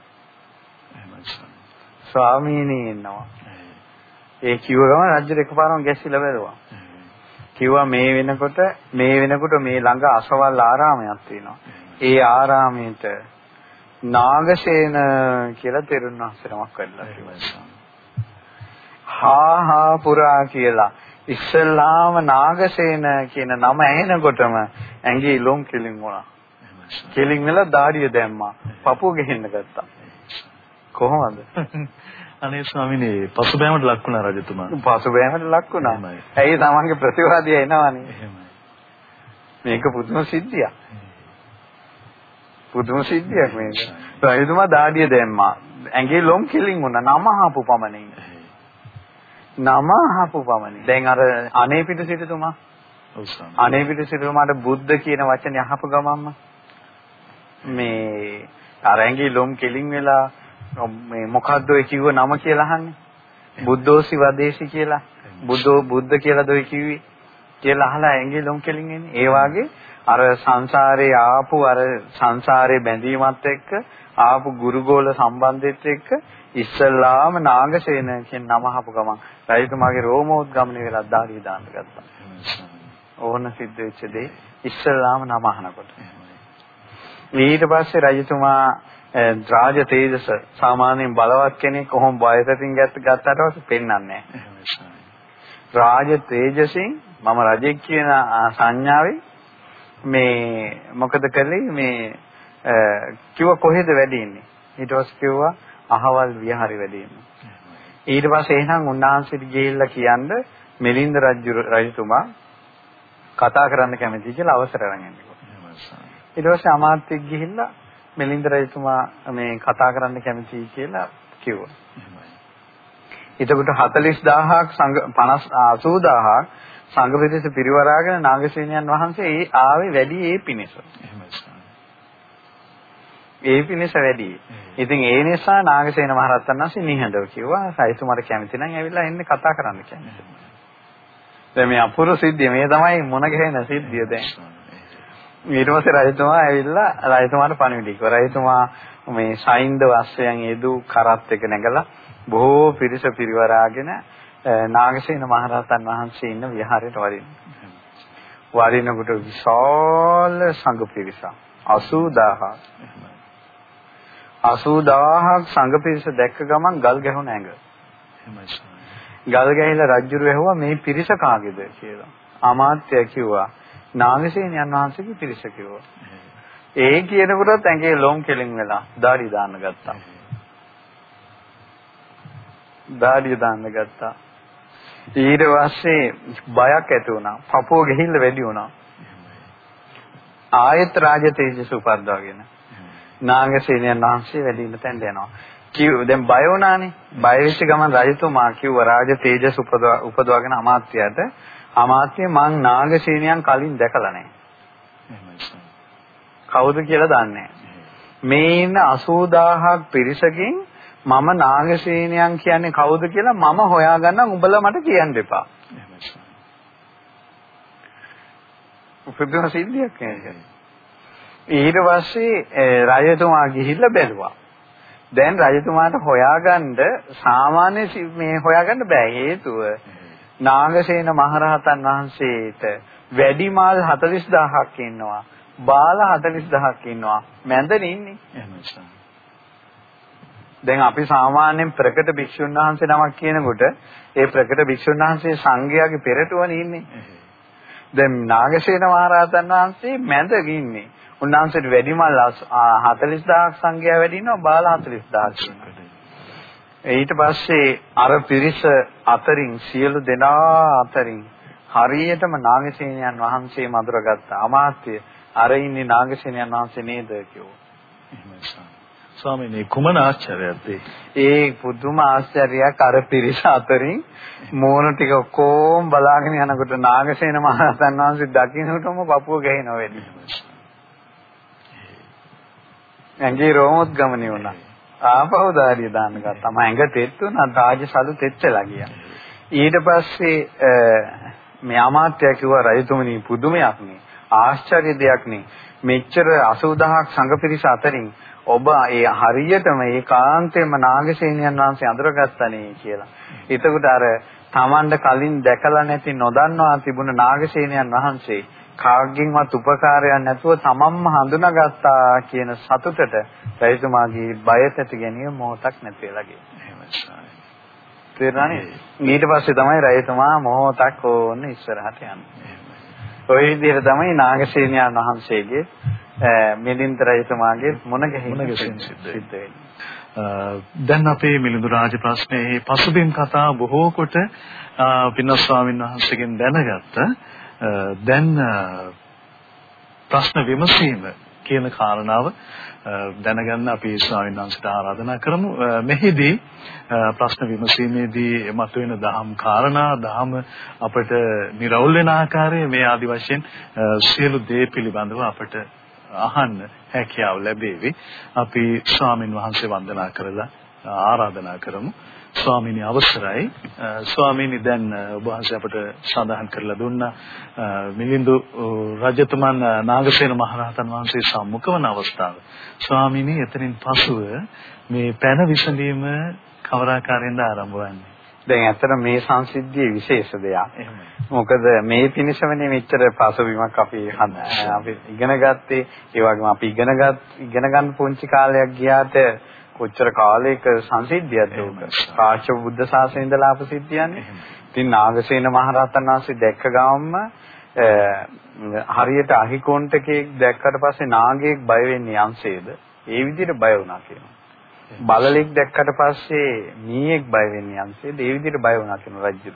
Speaker 2: ස්වාමීනි ඉන්නවා. ඒ කිව්ව ගමන් රජුට එකපාරම ගැස්සිලා බැලුවා. කිව්වා මේ වෙනකොට මේ වෙනකොට මේ ළඟ අසවල් ආරාමයක් තියෙනවා. ඒ ආරාමයට නාගසේන කියලා තෙරුන් වහන්සේ නමක් වෙලා. හා හා පුරා කියලා ඉස්සල්ලාම නාගසේන කියන නම ඇහෙනකොටම ඇඟේ ලොම් කෙලින් වුණා. කෙලින් වෙලා දාඩිය දැම්මා. පපුව ගෙහෙන්න ගත්තා. කොහොමද?
Speaker 1: අනේ ස්වාමිනේ පසුබෑමට ලක් වුණා රජතුමා.
Speaker 2: පසුබෑමට ලක් වුණා. ඇයි තමන්ගේ ප්‍රතිවාදියා එනවනේ. මේක පුදුම සිද්ධියක්. පුදුම සිද්ධියක් මේක. රජතුමා දාඩිය දැම්මා. ඇඟේ ලොම් කෙලින් වුණා. නම අහපු පමණින්. නම අහපු පමණින්. දැන් අර අනේ පිට සිටුතුමා. අනේ පිට සිටුතුමාට බුද්ධ කියන වචනේ අහපු ගමන්ම මේ අර ඇඟේ ලොම් කෙලින් වෙලා මේ මොකද්ද ඔය කිව්ව නම කියලා අහන්නේ. බුද්ධෝසි වදේශි කියලා. බුද්ධෝ බුද්ධ කියලාද ඔය කිව්වේ කියලා අහලා ඇඟේ ලොම් කෙලින් එන්නේ. ඒ වාගේ අර සංසාරේ ආපු අර සංසාරේ බැඳීමත් එක්ක ආපු ගුරුගෝල සම්බන්ධෙත් එක්ක ඉස්සල්ලාම නාගසේන කියන නම අහපු ගමන් රජතුමාගේ රෝමෝද්ගමණය වෙලා දාඩිය දාන්න ගත්තා. ඕන සිද්ධ වෙච්ච දේ ඉස්සල්ලාම නම අහනකොට. ඊට පස්සේ රජතුමා රාජ තේජස සාමාන්‍යයෙන් බලවත් කෙනෙක් කොහොම බයසකින් ගත්ත ගත්තට පෙන්වන්නේ නැහැ. රාජ තේජසින් මම රජෙක් කියන සංඥාවේ මේ මොකද කළේ? මේ කිව්ව කොහෙද වැඩි ඉන්නේ ඊට පස්සේ කිව්වා අහවල් විහාරේ වැඩි ඉන්නේ ඊට පස්සේ එහෙනම් උන්වහන්සේට ගිහිල්ලා කියන්න මිලින්ද රජු රජතුමා කතා කරන්න කැමතියි කියලා අවසර අරන් ඊට පස්සේ අමාත්‍යෙක් ගිහිල්ලා මිලින්ද රජතුමා මේ කතා කරන්න කැමතියි කියලා කිව්වා. එතකොට 40000ක් සංඝ 50 80000ක් සංඝ පිරිස පිරිවරාගෙන නාගසේනයන් වහන්සේ ඒ ආවේ වැඩි ඒ පිණිස. ඒ පිණිස වැඩි. ඉතින් ඒ නිසා නාගසේන මහරහතන් වහන්සේ නිහඬව කිව්වා සයිතුමාට කැමති නම් ඇවිල්ලා එන්න කතා කරන්න කියන්නේ. දැන් මේ අපූර්ව සිද්ධිය මේ තමයි මොන ගහන සිද්ධිය දැන්. ඊට පස්සේ රජතුමා ඇවිල්ලා රජතුමාට පණිවිඩය කිව්වා. රජතුමා මේ සයින්ද වස්සයන් යෙදු කරත් එක නැගලා බොහෝ පිරිස පිරිවරාගෙන නාගසේන මහරහතන් වහන්සේ ඉන්න විහාරයට වඩින්න. වඩිනකොට විශාල සංඝ පිරිසක් 80000ක් 80000ක් සංඝ පිරිස දැක්ක ගමන් ගල් ගැහුණ ඇඟ. ගල් ගැහිලා රජුරු ඇහුවා මේ පිරිස කාගේද කියලා. අමාත්‍ය කිව්වා නාගසේනයන් වහන්සේගේ පිරිස කිව්වා. ඒ කියනකොටත් ඇඟේ ලොම් කෙලින් වෙලා දාඩිය දාන්න ගත්තා. දාඩිය දාන්න ගත්තා. ඊට පස්සේ බයක් ඇති වුණා. පපුව ගිහිල්ලා වැඩි වුණා. ආයත් රාජ තේජස උපද්දාගෙන නාගසේනයන් වහන්සේ වැඩි ඉන්න තැනට යනවා. කිව් දැන් බය වුණානේ. බය වෙච්ච ගමන් රජතුමා කිව්ව රාජ තේජස උපදවා උපදවාගෙන අමාත්‍යයට අමාත්‍ය මං නාගසේනයන් කලින් දැකලා නැහැ. කවුද කියලා දන්නේ මේ ඉන්න 80000ක් පිරිසකින් මම නාගසේනයන් කියන්නේ කවුද කියලා මම හොයාගන්නම් උඹලා මට කියන්න එපා. උපදින සිද්ධියක් නේද? ඊට පස්සේ රජතුමා ගිහිල්ලා බැලුවා. දැන් රජතුමාට හොයාගන්න සාමාන්‍ය මේ හොයාගන්න බෑ හේතුව නාගසේන මහරහතන් වහන්සේට වැඩිමාල් 40000ක් ඉන්නවා. බාල 40000ක් ඉන්නවා. මැදනේ ඉන්නේ. එහෙමයි. දැන් අපි සාමාන්‍යයෙන් ප්‍රකට භික්ෂුන් වහන්සේ නමක් කියනකොට ඒ ප්‍රකට භික්ෂුන් වහන්සේ සංඝයාගේ පෙරටුවනේ ඉන්නේ. දැන් නාගසේන මහරහතන් වහන්සේ මැද ඉන්නේ. උන්වහන්සේට වැඩිමල් 40000ක් සංඝයා වැඩි ඉන්නවා බාල 40000ක් ඉන්නවා. ඊට පස්සේ අර පිරිස අතරින් සියලු දෙනා අතරින් හරියටම නාගසේනයන් වහන්සේ මధుරගත්ත අමාත්‍ය අර ඉන්නේ නාගසේනයන් වහන්සේ නේද කිව්වා. එහෙමයි.
Speaker 1: ස්වාමීනි කුමන ආශ්චර්යයක්ද
Speaker 2: ඒ පුදුම ආශ්චර්යයක් අර පිරිස අතරින් මෝන ටික කොම් බලාගෙන යනකොට නාගසේන මහරහතන් වහන්සේ දකින්නටම පපුව ගහිනව වෙන්නේ. ඇඟේ රෝමොත් ගමනේ වුණා. ආපහු ධාරිය දාන්න ගත්තා. මම ඇඟ තෙත්තුණා රාජසලු තෙච්චලා ගියා. ඊට පස්සේ මේ අමාත්‍ය කිව්වා රජතුමනි පුදුමයක් නේ. ආශ්චර්ය දෙයක් නේ. මෙච්චර 80000ක් සංඝ පිරිස අතරින් ඔබ ඒ හරියටම ඒකාන්තයෙන්ම නාගසේනියන් වහන්සේ අඳුරගත්තනේ කියලා. එතකොට අර Tamanda කලින් දැකලා නැති නොදන්නවා තිබුණ නාගසේනියන් වහන්සේ කාගෙන්වත් උපකාරයක් නැතුව තමන්ම හඳුනාගත්තා කියන සතුටට රජතුමාගේ බය ඇති ගැනීම මොහොතක් නැති වෙලා ගියා. තේරුණානේ? ඊට පස්සේ තමයි රජතුමා මොහොතක් ඕන්න ඉස්සරහට යන්නේ. ওই විදිහට තමයි නාගසේනියන් වහන්සේගේ මිලින්ද රජතුමාගේ මුණ ගැහිම සිද්ධ වෙන්නේ.
Speaker 1: දැන් අපේ මිලිඳු රාජ ප්‍රශ්නයේ පසුබිම් කතා බොහෝ කොට පින්වත් ස්වාමීන් වහන්සේගෙන් දැනගත්ත දැන් ප්‍රශ්න විමසීම කියන කාරණාව දැනගන්න අපි ස්වාමීන් වහන්සේට ආරාධනා කරමු. මෙහිදී ප්‍රශ්න විමසීමේදී මතුවෙන දහම් කාරණා දහම අපට නිරවුල් වෙන ආකාරය මේ ආදි වශයෙන් සියලු දේ පිළිබඳව අපට අහන්න හැකියාව ලැබේවි. අපි ස්වාමින් වහන්සේ වන්දනා කරලා ආරාධනා කරමු. ස්වාමීනි අවසරයි ස්වාමීනි දැන් ඔබ වහන්සේ අපට සඳහන් කරලා දුන්නා මිලිඳු රජතුමන් නාගසේන මහරහතන් වහන්සේ සම්මුඛ වන අවස්ථාව ස්වාමීනි එතනින් පසුව මේ පැන විසඳීම කවර ආකාරයෙන්ද ආරම්භ වන්නේ
Speaker 2: දැන් ඇත්තට මේ සංසිද්ධියේ විශේෂ දෙයක්. මොකද මේ පිණිසමනේ මෙච්චර පසුබිමක් අපි අපි ඉගෙන ගත්තේ. ඒ වගේම අපි ඉගෙනගත් ඉගෙන ගන්න පුංචි කාලයක් ගියාට කොච්චර කාලයක සංසිද්ධියක්ද උක. කාශ්‍යප බුද්ධ ශාසනය ඉඳලා ආපු සිද්ධියන්නේ. ඉතින් නාගසේන මහරහතන් වහන්සේ දැක්ක ගමන්ම හරියට අහිකොන්ටකෙක් දැක්කට පස්සේ නාගයෙක් බය වෙන්නේ යම්සේද? ඒ විදිහට බය වුණා කියනවා. බලලෙක් දැක්කට පස්සේ මීයක් බය වෙන්නේ යම්සේද? ඒ විදිහට බය වුණා කියන රජු.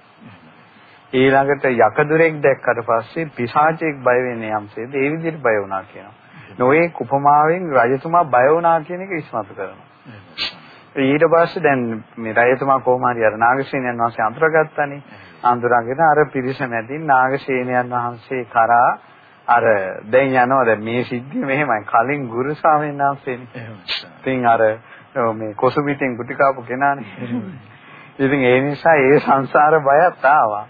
Speaker 2: ඊළඟට යකදුරෙක් දැක්කට පස්සේ පිසාචෙක් බය වෙන්නේ යම්සේද? ඒ විදිහට බය වුණා කියනවා. නොයේ කුපමාවෙන් රජතුමා බය වුණා කියන එක ඉස්මතු කරනවා. ඊට පස්සේ දැන් මේ රජතුමා කොහොම හරි අර නාගසේනයන් වහන්සේ අඳුරගත්තානේ. අඳුරගෙන අර පිරිස මැදින් නාගසේනයන් වහන්සේ කරා අර දැන් යනවා දැන් මේ සිද්ධිය මෙහෙමයි කලින් ගුරු ස්වාමීන් වහන්සේනේ. ඉතින් අර මේ කොසු පිටින් ගුටි කාපු කෙනානේ. ඉතින් ඒ නිසා ඒ සංසාර බයත් ආවා.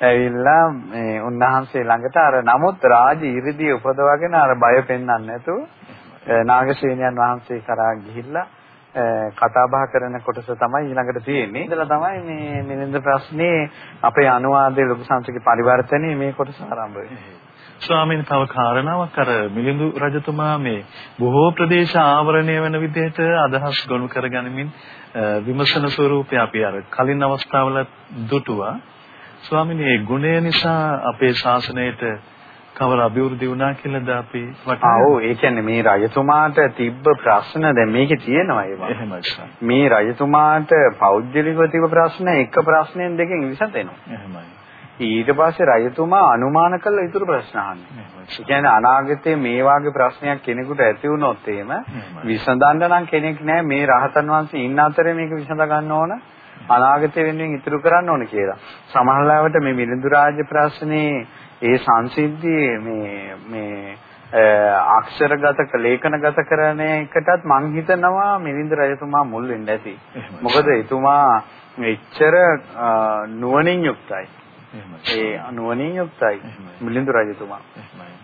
Speaker 2: ඇවිල්ලා මේ උන්වහන්සේ ළඟට අර නමුත් රාජ ඉරිදී උපදවගෙන අර බය පෙන්වන්නේ නැතුව නාගසේනයන් වහන්සේ කරා ගිහිල්ලා කතා බහ කරන කොටස තමයි ඊළඟට තියෙන්නේ. ඉතලා තමයි මේ මිලින්ද ප්‍රශ්නේ අපේ අනුවාදයේ ලොකු සංස්කෘතික පරිවර්තනයේ මේ කොටස ආරම්භ වෙන්නේ.
Speaker 1: ස්වාමීන් තව කාරණාවක් අර මිලිඳු රජතුමා මේ බොහෝ ප්‍රදේශ ආවරණය වෙන විදිහට අදහස් ගොනු කරගනිමින් විමසන ස්වරූපය අපි අර කලින් අවස්ථාවල දුටුවා. ස්වාමීන් මේ ගුණය නිසා අපේ ශාසනයට කවර අභිවෘද්ධි වුණා කියලාද අපි
Speaker 2: වටහා ඔව් ඒ කියන්නේ මේ රජතුමාට තිබ්බ ප්‍රශ්න දැන් මේකේ තියෙනවා ඒවා.
Speaker 1: එහෙමයි.
Speaker 2: මේ රජතුමාට පෞද්ගලිකව තිබ්බ ප්‍රශ්න එක ප්‍රශ්නෙන් දෙකෙන් විසඳෙනවා.
Speaker 1: එහෙමයි.
Speaker 2: ඊට පස්සේ රජතුමා අනුමාන කළ ඉතුරු ප්‍රශ්න අහන්නේ. ඒ කියන්නේ අනාගතයේ මේ වාගේ ප්‍රශ්නයක් කෙනෙකුට ඇති වුණොත් එහෙම විසඳන්න නම් කෙනෙක් නැහැ මේ රහතන් වහන්සේ ඉන්න අතරේ මේක විසඳ ගන්න ඕන. අනාගතය වෙනුවෙන් ඉතුරු කරන්න ඕන කියලා. සමහරවිට මේ මිලිඳු රාජ්‍ය ප්‍රශ්නේ ඒ සංසිද්ධියේ මේ මේ අක්ෂරගත ලේඛනගත කරන එකටත් මං හිතනවා මිලිඳු රජතුමා මුල් වෙන්න ඇති. මොකද එතුමා මෙච්චර නුවණින් යුක්තයි. ඒ නුවණින් යුක්තයි. මිලිඳු රජතුමා.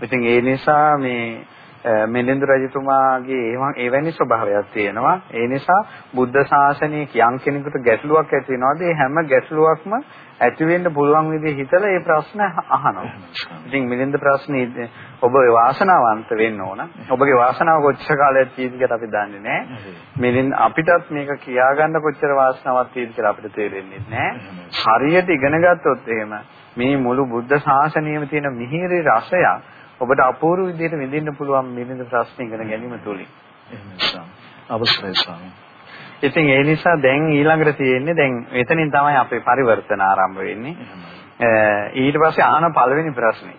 Speaker 2: ඉතින් ඒ නිසා මේ මිලිඳු රජතුමාගේ එවැනි ස්වභාවයක් තියෙනවා. ඒ නිසා බුද්ධ ශාසනයේ යම් කෙනෙකුට ගැටලුවක් ඇති වෙනවාද ඒ හැම ගැටලුවක්ම ඇති වෙන්න පුළුවන් විදිහට හිතලා ඒ ප්‍රශ්න අහනවා. ඉතින් මිලින්ද ප්‍රශ්නේ ඔබ වාසනාවන්ත වෙන්න ඕන. ඔබගේ වාසනාව කොච්චර කාලයක් තියෙද කියලා අපි දන්නේ නැහැ. මිලින් අපිටත් මේක කියාගන්න කොච්චර වාසනාවක් තියෙද කියලා අපිට තේරෙන්නේ නැහැ. හරියට ඉගෙන ගත්තොත් එහෙම මේ මුළු බුද්ධ ශාසනයෙම තියෙන මිහිරි රසය ඔබට අපූර්ව විදිහට විඳින්න පුළුවන් මිලින්ද ප්‍රශ්න ඉගෙන ගැනීම තුලින්.
Speaker 1: එහෙමයි. අවශ්‍යයි ස්වාමී.
Speaker 2: ඉතින් ඒ නිසා දැන් ඊළඟට තියෙන්නේ දැන් එතනින් තමයි අපේ පරිවර්තන ආරම්භ වෙන්නේ. ඊට පස්සේ ආන පළවෙනි ප්‍රශ්නේ.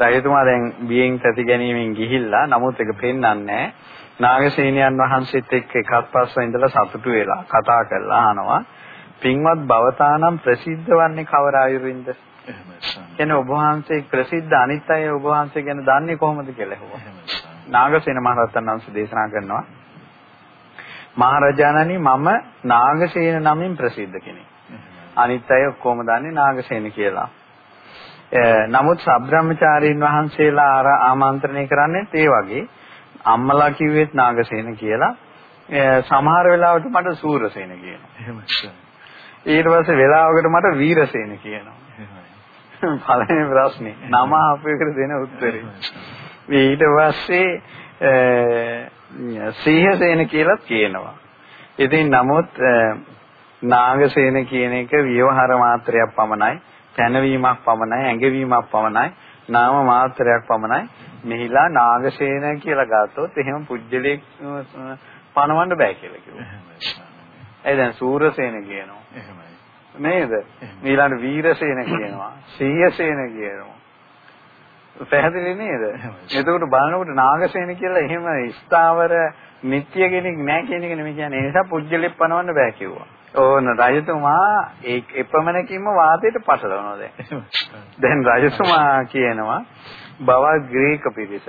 Speaker 2: රජතුමා දැන් බියෙන් තැති ගැනීමෙන් ගිහිල්ලා නමුත් ඒක පෙන්වන්නේ නාගසේනියන් වහන්සේත් එක්ක එකත්පස්ව ඉඳලා සතුටු වෙලා කතා කරලා අහනවා පින්වත් භවතානම් ප්‍රසිද්ධ වන්නේ කවර ආයුරින්ද? එහෙමයි. ඔබ වහන්සේ ප්‍රසිද්ධ අනිත් අය ඔබ වහන්සේ ගැන දන්නේ කොහොමද කියලා ඇහුවා. නාගසේන මහරහතන් වහන්සේ දේශනා කරනවා මහරජාණනි මම නාගසේන නමින් ප්‍රසිද්ධ කෙනෙක්. අනිත් අය ඔක්කොම දන්නේ නාගසේන කියලා. නමුත් සබ්‍රාහ්මචාරීන් වහන්සේලා අර ආමන්ත්‍රණය කරන්නේ ඒ වගේ අම්මලා කිව්වෙත් නාගසේන කියලා. සමහර වෙලාවට මට සූරසේන කියනවා.
Speaker 1: එහෙමයි.
Speaker 2: ඊට පස්සේ වෙලාවකට මට වීරසේන කියනවා. පළවෙනි ප්‍රශ්නේ නම අපේකට දෙන උත්තරේ. ඊට පස්සේ සීහසේන කියලාත් කියනවා. ඉතින් නමුත් නාගසේන කියන එක විවහාර මාත්‍රයක් පමණයි, පැනවීමක් පමණයි, ඇඟවීමක් පමණයි, නාම මාත්‍රයක් පමණයි. මෙහිලා නාගසේන කියලා ගත්තොත් එහෙම පුජ්‍යලෙක් පනවන්න බෑ කියලා කිව්වා. ඒ දැන් සූරසේන කියනවා.
Speaker 1: එහෙමයි.
Speaker 2: නේද? ඊළඟ වීරසේන කියනවා. සීයසේන කියනවා. පැහැදිලි නේද? එතකොට බලනකොට නාගසේන කියලා එහෙම ස්ථාවර නිත්‍ය කෙනෙක් නැහැ කියන එක නෙමෙයි කියන්නේ. ඒ නිසා පුජ්‍යලෙක් පනවන්න බෑ කිව්වා. ඕන රජතුමා ඒ එපමණකින්ම වාදයට පටලවනවා දැන්. දැන් රජතුමා කියනවා බව ග්‍රීක පිරිස.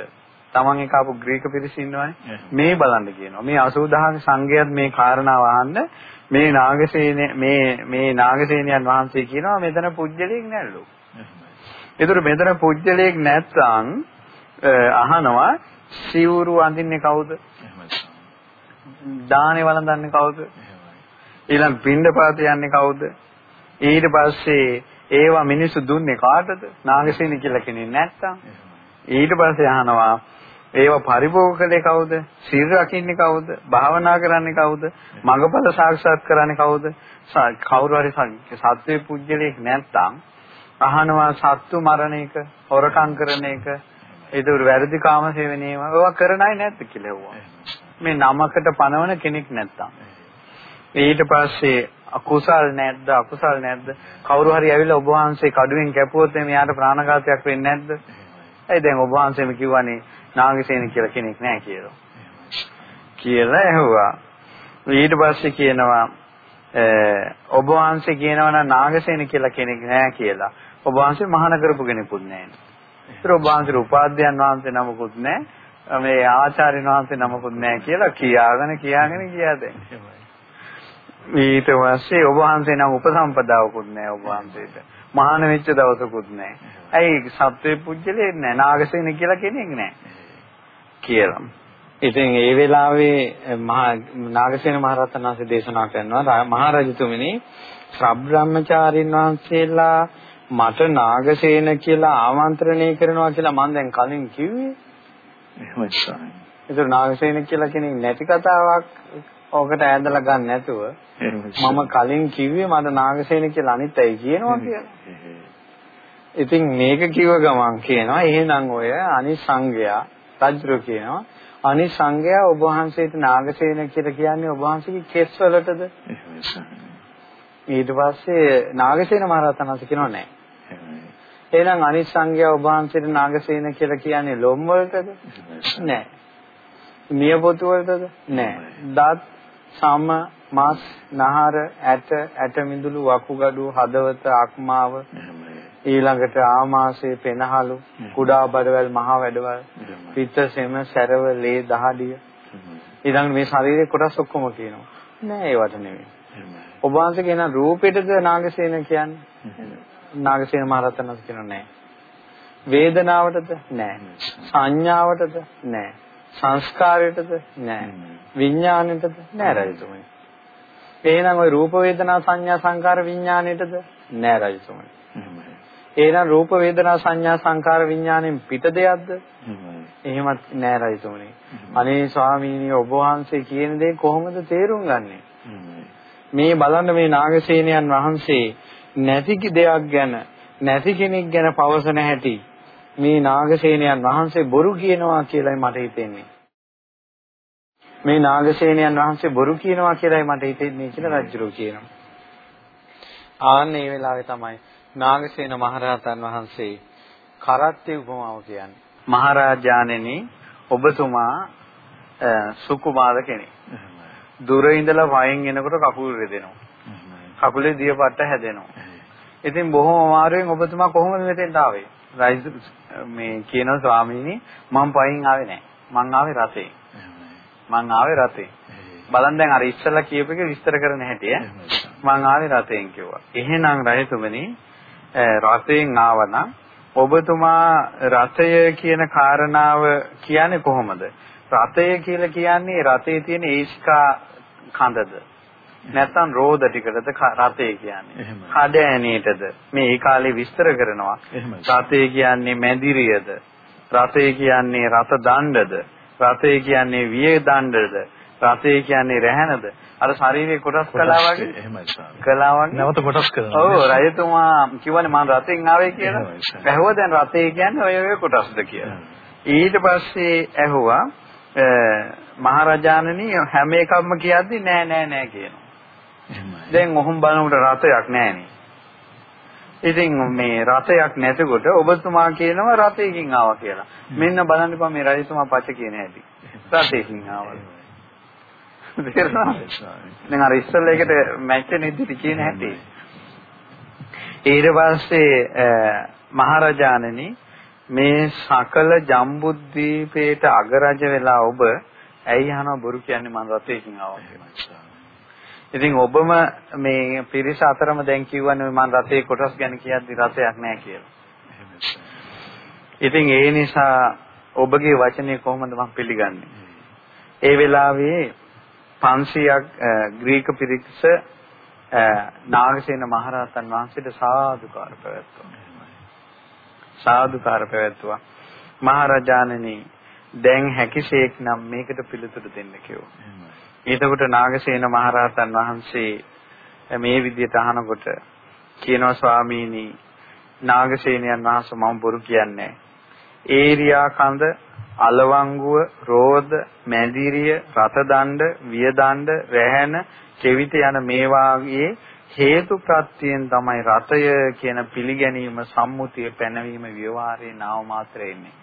Speaker 2: Taman එක ආපු ග්‍රීක පිරිස ඉන්නවනේ. මේ බලන්න කියනවා. මේ 80000 සංඝයාත් මේ කාරණාව අහන්න මේ නාගසේන මේ මේ නාගසේනයන් වහන්සේ කියනවා මෙතන පුජ්‍යලෙක් නැල්ලු. ඒතර මෙතන පුජ්‍යලයක් නැත්නම් අහනවා සිවුරු අඳින්නේ කවුද? දානේ වළඳන්නේ කවුද? ඊළඟ පින්ඩපාත යන්නේ කවුද? ඊට පස්සේ ඒවා මිනිස්සු දුන්නේ කාටද? නාගසේන කියලා කෙනෙක් නැත්තම්. ඊට පස්සේ අහනවා ඒවා පරිභෝග කළේ කවුද? සිල් රකින්නේ කවුද? භාවනා කරන්නේ කවුද? මඟඵල සාක්ෂාත් කරන්නේ කවුද? කවුරු හරි සත්වේ පුජ්‍යලයක් නැත්තම් අහනවා සත්තු මරණ එක, හොරකම් කරන එක, ඒතර වැරදි කාම සේවනයේම ඒවා කරන අය නැද්ද කියලා ඇහුවා. මේ නමකට පනවන කෙනෙක් නැත්තම්. ඊට පස්සේ අකුසල් නැද්ද අකුසල් නැද්ද කවුරු හරි ඇවිල්ලා ඔබ වහන්සේ කඩුවෙන් කැපුවොත් මෙයාට ප්‍රාණඝාතයක් වෙන්නේ නැද්ද? ඒ දැන් ඔබ වහන්සේම කිව්වනේ නාගසේන කියලා කෙනෙක් නැහැ කියලා. කියලා ඇහුවා. ඊට පස්සේ කියනවා ඔබ වහන්සේ කියනවා නම් නාගසේන කියලා කෙනෙක් නැහැ කියලා. ඔබ වහන්සේ මහාන කරපු කෙනෙකුත් නැහැ. ඒතර ඔබ වහන්සේ උපාධ්‍යයන් වහන්සේ නමකුත් නැහැ. මේ ආචාර්යන් වහන්සේ නමකුත් නැහැ කියලා කියාගෙන කියාගෙන ගියා දැන්. ඊට පස්සේ ඔබ වහන්සේ නම් උපසම්පදාවකුත් නැහැ ඔබ වහන්සේට. මහාන වෙච්ච දවසකුත් නැහැ. ඇයි සත්වේ පුජ්‍යලේ නැහැ. නාගසේන කියලා කෙනෙක් නැහැ. කියලා. ඉතින් ඒ වෙලාවේ මහා නාගසේන මහරහතන් වහන්සේ දේශනා කරනවා මහරජතුමනි ශ්‍රබ්‍රාහ්මචාරින් වහන්සේලා මට නාගසේන කියලා ආමන්ත්‍රණය කරනවා කියලා මම දැන් කලින් කිව්වේ.
Speaker 1: එහෙමයි සාරයි.
Speaker 2: ඒක නාගසේන කියලා කෙනෙක් නැති කතාවක් ඕකට ඈඳලා ගන්න නැතුව මම කලින් කිව්වේ මට නාගසේන කියලා අනිත් අය කියනවා කියලා. ඉතින් මේක කිව්ව ගමන් කියනවා එහෙනම් ඔය අනිත් සංඝයා රජුරු කියනවා අනිත් සංඝයා ඔබ වහන්සේට නාගසේන කියලා කියන්නේ ඔබ වහන්සේගේ කෙස් වලටද? ඊට පස්සේ නාගසේන මහරහතන් වහන්සේ කියනවා නෑ. එහෙනම් අනිත් සංඝයා ඔබ වහන්සේට නාගසේන කියලා කියන්නේ ලොම් වලටද? නෑ. නියපොතු වලටද? නෑ. දත් සම මස් නහර ඇට ඇට මිදුළු වකුගඩු හදවත අක්මාව ඊළඟට ආමාශය පෙනහලු කුඩා බඩවැල් මහා වැඩවැල් පිත්ත සෙම සැරව ලේ දහඩිය. ඊළඟ මේ ශරීරයේ කොටස් ඔක්කොම කියනවා. නෑ ඒවට නෙමෙයි. ඔබ වහන්සේ කියන රූපෙටද නාගසේන කියන්නේ? නාගසේන මහරහතන් වහන්සේ කියනවා නෑ. වේදනාවටද? නෑ. සංඥාවටද? නෑ. සංස්කාරයටද? නෑ. විඥාණයටද? නෑ රජතුමනි. එහෙනම් ওই රූප වේදනා සංඥා සංකාර විඥාණයටද? නෑ රජතුමනි එහෙනම් රූප වේදනා සංඥා සංකාර විඥාණයෙන් පිට දෙයක්ද? එහෙමත් නෑ රජතුමනි. අනේ ස්වාමීනි ඔබ වහන්සේ කියන දේ කොහොමද තේරුම් ගන්නෙ? මේ බලන්න මේ නාගසේනයන් වහන්සේ නැති දෙයක් ගැන නැති කෙනෙක් ගැන පවසන හැටි මේ නාගසේනයන් වහන්සේ බොරු කියනවා කියලායි මට හිතෙන්නේ. මේ නාගසේනයන් වහන්සේ බොරු කියනවා කියලායි මට හිතෙන්නේ කියලා රජුරු කියනවා. ආන්න මේ වෙලාවේ තමයි නාගසේන මහරහතන් වහන්සේ කරත්තේ උපමාව කියන්නේ. මහරජාණෙනි ඔබතුමා සුකුමාර කෙනෙක්. දුර ඉඳලා වයින් එනකොට කකුල් රෙදෙනවා. කකුලේ දියපට්ට හැදෙනවා. ඉතින් බොහොම අමාරුවෙන් ඔබතුමා කොහොමද මෙතෙන්ට ආවේ? මේ කියනවා ස්වාමීනි මම පයින් ආවේ නැහැ. මං ආවේ රතේ. මං ආවේ රතේ. බලන්න දැන් අර ඉස්සලා කියපු එක විස්තර කරන හැටි ඈ. මං ආවේ රතෙන් කිව්වා. එහෙනම් රජතුමනි රතෙන් ආවනම් ඔබතුමා රතය කියන කාරණාව කියන්නේ කොහොමද? රතය කියලා කියන්නේ රතේ තියෙන ඒස්කා කඳද? නැත්නම් රෝද ටිකටද රතේ කියන්නේ. කඩ ඇනේටද මේ කාලේ විස්තර කරනවා. රතේ කියන්නේ මැදිරියද? රතේ කියන්නේ රත දණ්ඩද? රතේ කියන්නේ විය දණ්ඩද? රතේ කියන්නේ රැහනද? අර ශරීරයේ කොටස් කළා වගේ.
Speaker 1: එහෙමයි සාරා.
Speaker 2: කළා වගේ.
Speaker 1: නැවත කොටස් කරනවා.
Speaker 2: ඔව් රජතුමා කිව්වනේ මම රතෙන් ආවේ කියලා. ඇහුවා දැන් රතේ කියන්නේ ඔය ඔය කොටස්ද කියලා. ඊට පස්සේ ඇහුවා මහරජාණනි හැම එකක්ම කියද්දි නෑ නෑ නෑ කියනවා. දැන් ඔහොම බලනකොට රතයක් නැහනේ. ඉතින් මේ රතයක් නැතිකොට ඔබතුමා කියනවා රතයකින් ආවා කියලා. මෙන්න බලන්න එපා මේ රජතුමා පච කියන හැටි. රතයකින් ආවා. දැන් අර ඉස්සෙල්ලා එකට මැච් නෙද්දි කියන හැටි. ඊට පස්සේ මහරජාණනි මේ සකල ජම්බුද්දීපේට අගරජ වෙලා ඔබ ඇයි අහනවා බොරු කියන්නේ මම රතයකින් ආවා කියලා. ඉතින් ඔබම මේ පිරිස අතරම දැන් කියවන්නේ මම රතේ කොටස් ගැන කියද්දි රතයක් නැහැ කියලා. ඉතින් ඒ නිසා ඔබගේ වචනේ කොහොමද මම පිළිගන්නේ? ඒ වෙලාවේ 500ක් ග්‍රීක පිරිස නාගසේන මහරහතන් වහන්සේට සාදුකාර පැවැත්වුවා. සාදුකාර පැවැත්වුවා. මහරජාණනි දැන් හැකිසේක් නම් මේකට පිළිතුරු දෙන්න කිව්වා. එතකොට නාගසේන මහරහතන් වහන්සේ මේ විදිහට අහනකොට කියනවා ස්වාමීනි නාගසේනයන් වහන්සේ මම බොරු කියන්නේ ඒරියා කඳ අලවංගුව රෝද මැදිරිය රතදණ්ඩ වියදණ්ඩ රැහැන කෙවිත යන මේ වාගේ හේතු ප්‍රත්‍යයෙන් තමයි රතය කියන පිළිගැනීම සම්මුතිය පැනවීම ව්‍යවහාරයේ නාම මාත්‍රේ ඉන්නේ.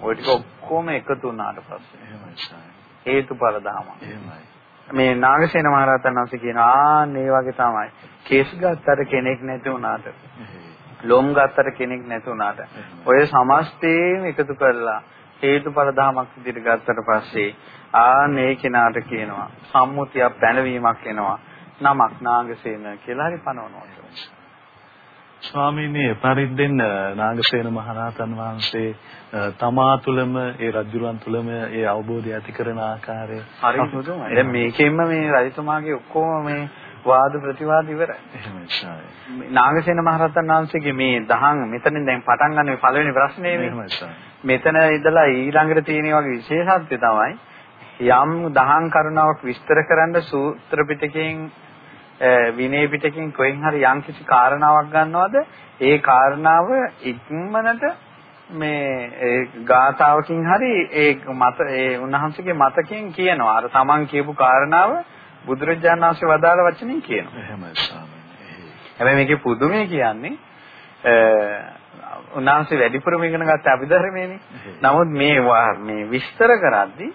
Speaker 2: ওই ටික ඔක්කොම එකතු වුණාට පස්සේ එහෙමයි. හේතුඵල ධම. එහෙමයි. මේ නාගසේන මහරහතන් වහන්සේ කියන ආන් මේ වගේ තමයි. කේස් ගත්තට කෙනෙක් නැති වුණාට. ලොම් ගත්තට කෙනෙක් නැති වුණාට. ඔය සමස්තේම එකතු කරලා හේතුඵල ධමයක් විදිහට ගත්තට පස්සේ ආන් කෙනාට කියනවා සම්මුතියක් පැනවීමක් එනවා. නමක් නාගසේන කියලා හරි පනවනවා.
Speaker 1: ස්වාමීනි පරිද්දෙන් නාගසේන මහරහතන් වහන්සේ තමා තුළම ඒ රජුරන් තුළම ඒ අවබෝධය ඇති කරන ආකාරය
Speaker 2: හරි. දැන් මේකෙන්ම මේ රජතුමාගේ ඔක්කොම මේ වාද ප්‍රතිවාද ඉවරයි. නාගසේන මහරහතන් වහන්සේගේ මේ දහම් මෙතනින් දැන් පටන් ගන්න පළවෙනි ප්‍රශ්නේ මේ. මෙතන ඉඳලා ඊළඟට තියෙන වගේ විශේෂත්වය තමයි යම් දහම් කරුණාවක් විස්තර කරන්න සූත්‍ර පිටකයෙන් විනය පිටකෙන් කොහෙන් හරි යම්කිසි කාරණාවක් ගන්නවද ඒ කාරණාව ඉක්මනට මේ ඒ ගාතාවකින් හරි ඒ මත ඒ උන්වහන්සේගේ මතකයෙන් කියනවා අර තමන් කියපු කාරණාව බුදුරජාණන් වහන්සේ වදාළ වචනෙන් කියනවා.
Speaker 1: එහෙමයි ස්වාමීනි.
Speaker 2: හැබැයි මේකේ පුදුමේ කියන්නේ උන්වහන්සේ වැඩිපුරම ඉගෙන ගත්ත අභිධර්මයේනේ. නමුත් මේ මේ විස්තර කරද්දී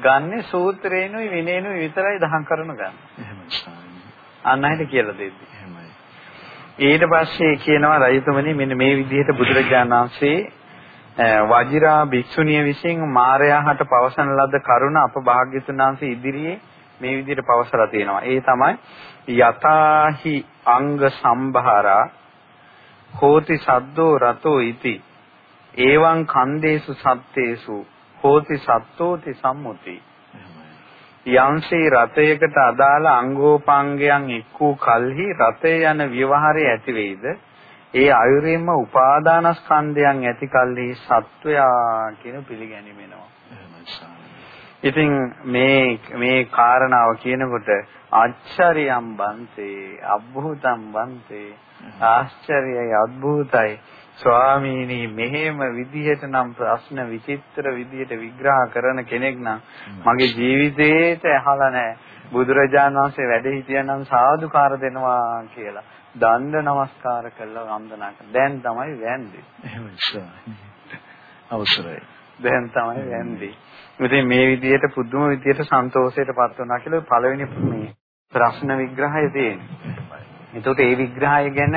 Speaker 2: ගන්නේ සූත්‍රේනුයි විනේනුයි විතරයි දහම් කරනු ගන්න. එහෙමයි අන්න හිට කියලා දෙද්දි. ඊට පස්සේ කියනවා රජතුමනි මෙන්න මේ විදිහට බුදුරජාණන් වහන්සේ වජිරා භික්ෂුණිය විසින් මාරයාහට පවසන ලද කරුණ අප භාග්‍යතුන් වහන්සේ ඉදිරියේ මේ විදිහට පවසලා තියෙනවා. ඒ තමයි යතාහි අංග සම්භාරා හෝති සද්දෝ රතෝ ඉති. ඒවං කන්දේසු සත්තේසු හෝති සත්තෝති සම්මුති. යම්සේ රතයකට අදාළ අංගෝපාංගයන් එක්වූ කල්හි රතය යන ව්‍යවහාරය ඇති වෙයිද? ඒ අයුරින්ම උපාදානස්කන්ධයන් ඇති කල්හි සත්වයා කියන පිළිගැනීම එනවා. ඉතින් මේ මේ කාරණාව කියනකොට ආශ්චර්යම් බන්තේ අද්භූතම් බන්තේ ආශ්චර්යයි අද්භූතයි ස්වාමීනි මෙහෙම විදිහට නම් ප්‍රශ්න විචිත්‍ර විදිහට විග්‍රහ කරන කෙනෙක් නම් මගේ ජීවිතේට ඇහලා නැහැ. බුදුරජාණන් වහන්සේ වැඩ හිටියනම් සාදුකාර දෙනවා කියලා. දණ්ඩ නමස්කාර කළා වන්දනා. දැන් තමයි වැන්දේ.
Speaker 1: එහෙමයි අවසරයි.
Speaker 2: දැන් තමයි වැන්දේ. ඉතින් මේ විදිහට පුදුම විදිහට සන්තෝෂයටපත් වුණා කියලා පළවෙනි මේ ප්‍රශ්න විග්‍රහය තියෙනවා. එතකොට ඒ විග්‍රහය ගැන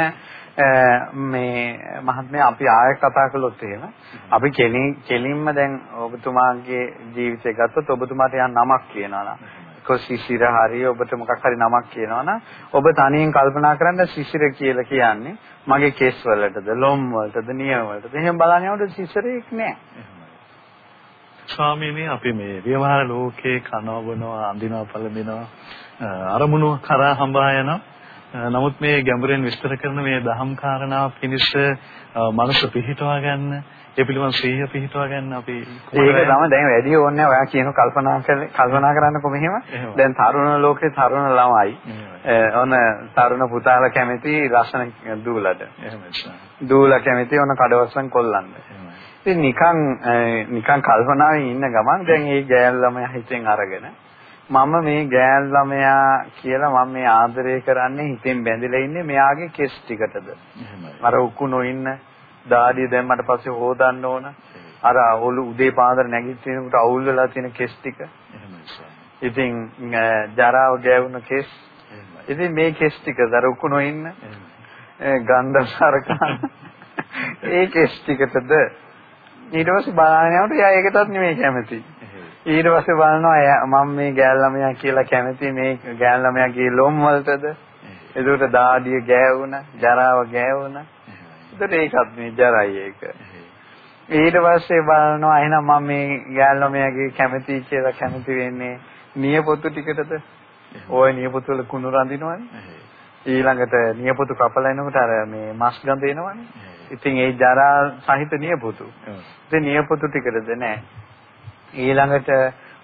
Speaker 2: මේ මහත්මයා අපි ආයෙ කතා කළොත් එහෙම අපි කෙලින් කෙලින්ම දැන් ඔබතුමාගේ ජීවිතය ගත්තොත් ඔබතුමාට යම් නමක් කියනවා නම් කොසිසිර හරි ඔබට මොකක් හරි නමක් කියනවා නම් ඔබ තනියෙන් කල්පනා කරන්න සිසිර කියලා කියන්නේ මගේ කෙස් වලටද ලොම් වලටද නිය වලටද එහෙම බලන්න යනකොට සිසිරෙක් නෑ
Speaker 1: ස්වාමීනි අපි මේ ව්‍යවහාර ලෝකේ කනවා බොනවා අඳිනවා පළඳිනවා අරමුණු කරා හඹා යනවා. නමුත් මේ ගැඹුරෙන් විස්තර කරන මේ දහම් කාරණා පිණිස මනස පිහිටවා ගන්න ඒ පිළිබඳ සිහිය පිහිටවා ගන්න අපි
Speaker 2: ඒක තමයි දැන් වැඩි ඕනේ. ඔයා කියන කල්පනා කල්පනා කරන්නකො මෙහෙම. දැන් තරුණ ලෝකේ තරුණ ළමයි. ඔන්න තරුණ පුතාලා කැමති රසන දූලට. දූලා කැමති ඔන්න කඩවස්සන් කොල්ලන්ට ඉතින් නිකන් නිකන් කල්පනාවෙන් ඉන්න ගමන් දැන් මේ ගෑල් ළමයා හිතෙන් අරගෙන මම මේ ගෑල් ළමයා කියලා මම මේ ආදරය කරන්නේ හිතෙන් බැඳිලා ඉන්නේ මෙයාගේ කෙස් ටිකටද. අර උකු නොඉන්න දාඩිය දැම්මට පස්සේ හොදන්න ඕන. අර ඔලු උදේ පාන්දර නැගිටිනකොට අවුල් වෙලා තියෙන කෙස් ටික. ඉතින් ජරාව ගෑවුන කෙස්. ඉතින් මේ කෙස් ටික දර උකු නොඉන්න ගන්ධ සරකන ඒ කෙස් ටිකටද ඊට පස්සේ බලන්න යනකොට එයා ඒකටත් නෙමෙයි කැමති. ඊට පස්සේ බලනවා මම මේ ගෑල් ළමයා කියලා කැමති මේ ගෑල් ළමයාගේ ලොම් වලටද? එතකොට දාඩිය ගෑවුණා ජරාව ගෑවුණා. එතකොට ඒකත් මේ ජරයි ඒක. ඊට පස්සේ බලනවා එහෙනම් මම මේ ගෑල් ළමයාගේ කැමති කියලා කැමති වෙන්නේ නියපොතු ටිකටද? ওই නියපොතු වල කුණු රඳිනවනේ. ඊළඟට නියපොතු කපලා එනකොට අර මේ මස් ගඳ එනවනේ. ඉතින් ඒ ජරා සහිත නියපොතු. ඉතින් නියපොතු ටිකද නෑ. ඊළඟට